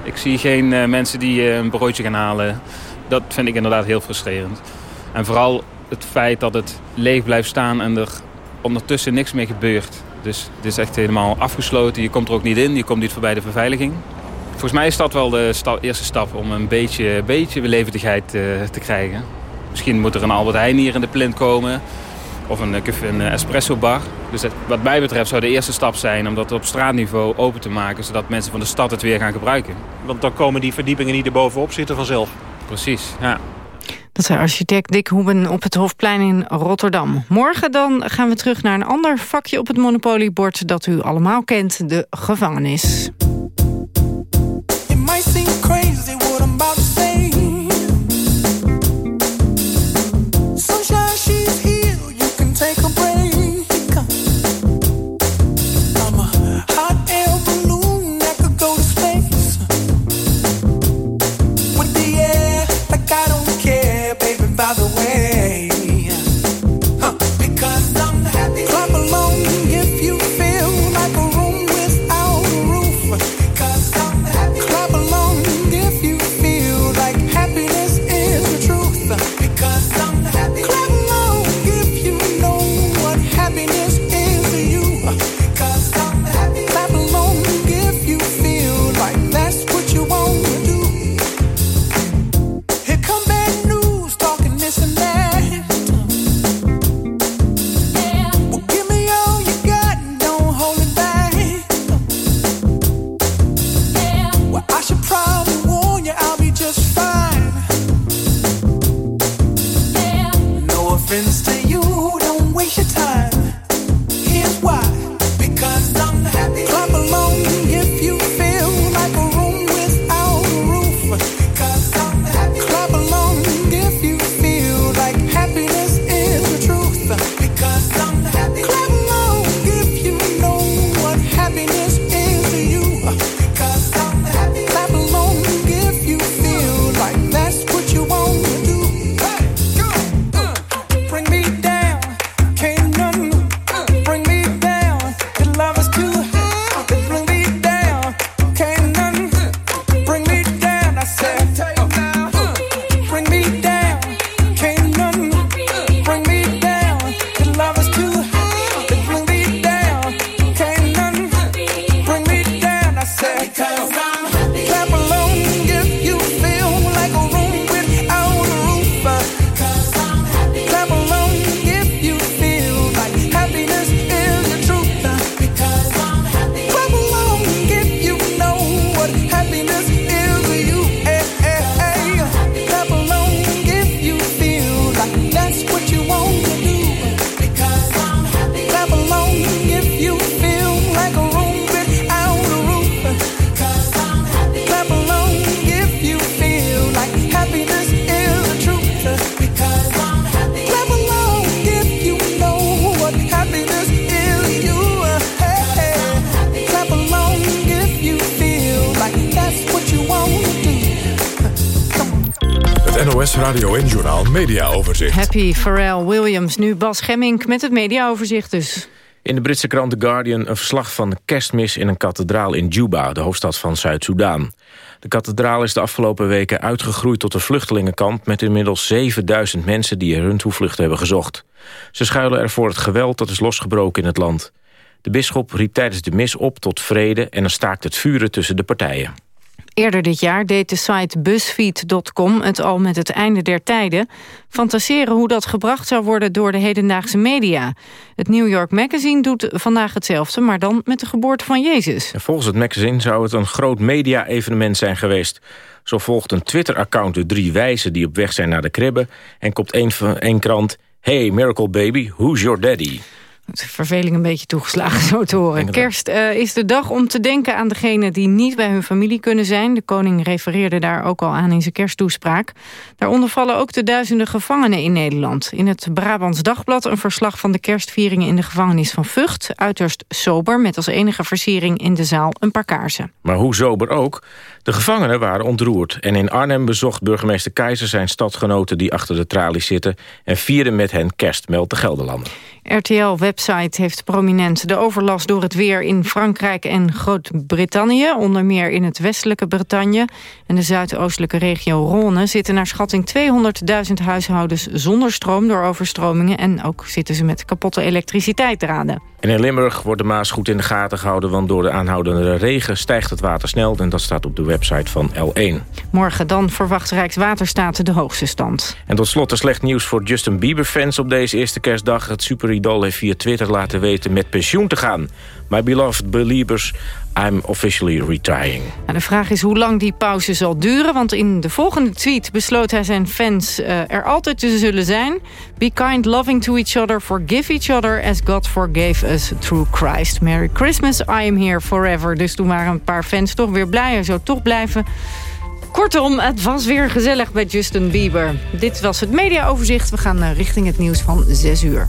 S30: ik zie geen eh, mensen die een broodje gaan halen. Dat vind ik inderdaad heel frustrerend. En vooral het feit dat het leeg blijft staan en er ondertussen niks meer gebeurt.
S31: Dus het is echt helemaal afgesloten. Je komt er ook niet in, je komt niet voorbij de beveiliging. Volgens mij is dat wel de sta eerste stap om een beetje, beetje levendigheid uh, te krijgen. Misschien moet er een Albert Heijn hier in de plint komen. Of een, een espresso bar. Dus het, wat mij betreft zou de eerste stap zijn om dat op straatniveau open te maken. Zodat mensen van de stad het weer gaan gebruiken.
S3: Want dan komen die verdiepingen die er bovenop zitten vanzelf.
S31: Precies, ja.
S32: Dat zei architect Dick Hoeben op het Hofplein in Rotterdam. Morgen dan gaan we terug naar een ander vakje op het monopoliebord... dat u allemaal kent, de gevangenis.
S18: En Journaal Media Overzicht.
S32: Happy Pharrell Williams, nu Bas Gemmink met het mediaoverzicht dus.
S33: In de Britse krant The Guardian een verslag van de kerstmis in een kathedraal in Juba, de hoofdstad van Zuid-Soedan. De kathedraal is de afgelopen weken uitgegroeid tot een vluchtelingenkamp met inmiddels 7000 mensen die er hun toevlucht hebben gezocht. Ze schuilen er voor het geweld dat is losgebroken in het land. De bisschop riep tijdens de mis op tot vrede en een staakt het vuren tussen de partijen.
S32: Eerder dit jaar deed de site BuzzFeed.com het al met het einde der tijden... fantaseren hoe dat gebracht zou worden door de hedendaagse media. Het New York Magazine doet vandaag hetzelfde, maar dan met de geboorte van Jezus.
S33: Volgens het magazine zou het een groot media-evenement zijn geweest. Zo volgt een Twitter-account de drie wijzen die op weg zijn naar de kribbe... en komt één krant... Hey, Miracle Baby, who's your daddy?
S32: Verveling een beetje toegeslagen *laughs* zo te horen. Kerst uh, is de dag om te denken aan degenen die niet bij hun familie kunnen zijn. De koning refereerde daar ook al aan in zijn kersttoespraak. Daaronder vallen ook de duizenden gevangenen in Nederland. In het Brabants Dagblad een verslag van de kerstvieringen in de gevangenis van Vught. Uiterst sober, met als enige versiering in de zaal een paar kaarsen.
S33: Maar hoe sober ook? De gevangenen waren ontroerd. En in Arnhem bezocht burgemeester Keizer zijn stadgenoten die achter de tralies zitten... en vierden met hen kerst, meldt de Gelderlander.
S32: RTL-website heeft prominent de overlast door het weer in Frankrijk en Groot-Brittannië. Onder meer in het westelijke Bretagne en de zuidoostelijke regio Rhône... zitten naar schatting 200.000 huishoudens zonder stroom door overstromingen... en ook zitten ze met kapotte elektriciteitsdraden.
S33: En in Limburg wordt de Maas goed in de gaten gehouden... want door de aanhoudende regen stijgt het water snel... en dat staat op de website van L1.
S2: Morgen dan verwacht Rijkswaterstaat de hoogste stand.
S33: En tot slot een slecht nieuws voor Justin Bieber-fans op deze eerste kerstdag. Het superidool heeft via Twitter laten weten met pensioen te gaan. My beloved believers, I'm officially retiring.
S2: Nou, de vraag is hoe lang die pauze zal duren... want in de volgende tweet besloot hij zijn fans uh, er altijd te zullen zijn. Be kind, loving to each other, forgive each other... as God forgave us through Christ. Merry Christmas, I am here forever. Dus toen waren een paar fans toch weer blij. Hij zou toch blijven... Kortom, het was weer gezellig bij Justin Bieber. Dit was het mediaoverzicht. We gaan uh, richting het nieuws van 6 uur.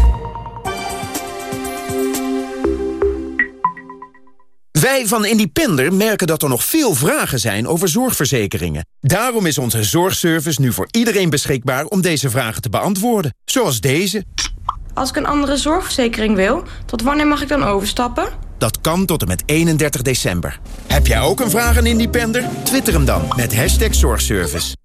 S34: Wij van Independer merken dat er nog veel vragen zijn over zorgverzekeringen. Daarom is onze zorgservice nu voor iedereen beschikbaar om deze vragen te beantwoorden. Zoals deze.
S19: Als ik een andere zorgverzekering wil, tot wanneer mag ik dan overstappen?
S34: Dat kan tot en met 31 december. Heb jij ook een vraag aan Independer? Twitter hem dan met hashtag zorgservice.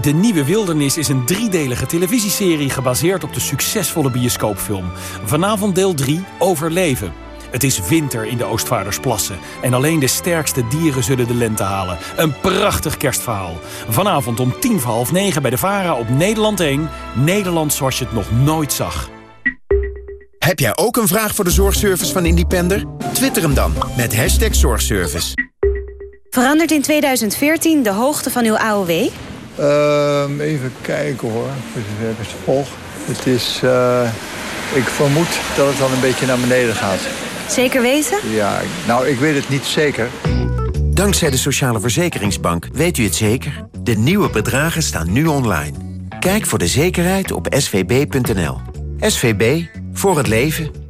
S5: De Nieuwe Wildernis is een driedelige televisieserie gebaseerd op de succesvolle bioscoopfilm. Vanavond deel 3, Overleven. Het is winter in de Oostvaardersplassen. En alleen de sterkste dieren zullen de lente halen. Een prachtig kerstverhaal. Vanavond om tien voor half negen bij de VARA op Nederland 1. Nederland zoals je het nog nooit zag.
S34: Heb jij ook een vraag voor de zorgservice van Independer? Twitter hem dan met hashtag zorgservice.
S35: Verandert in 2014 de hoogte van uw AOW?
S36: Uh, even kijken hoor, voor zover ik het volg. Het is... Uh, ik vermoed dat het dan een beetje naar beneden gaat.
S35: Zeker weten?
S36: Ja, nou, ik weet het niet zeker.
S34: Dankzij de Sociale Verzekeringsbank weet u het zeker. De nieuwe bedragen staan nu online. Kijk voor de zekerheid op svb.nl. SVB, voor het leven.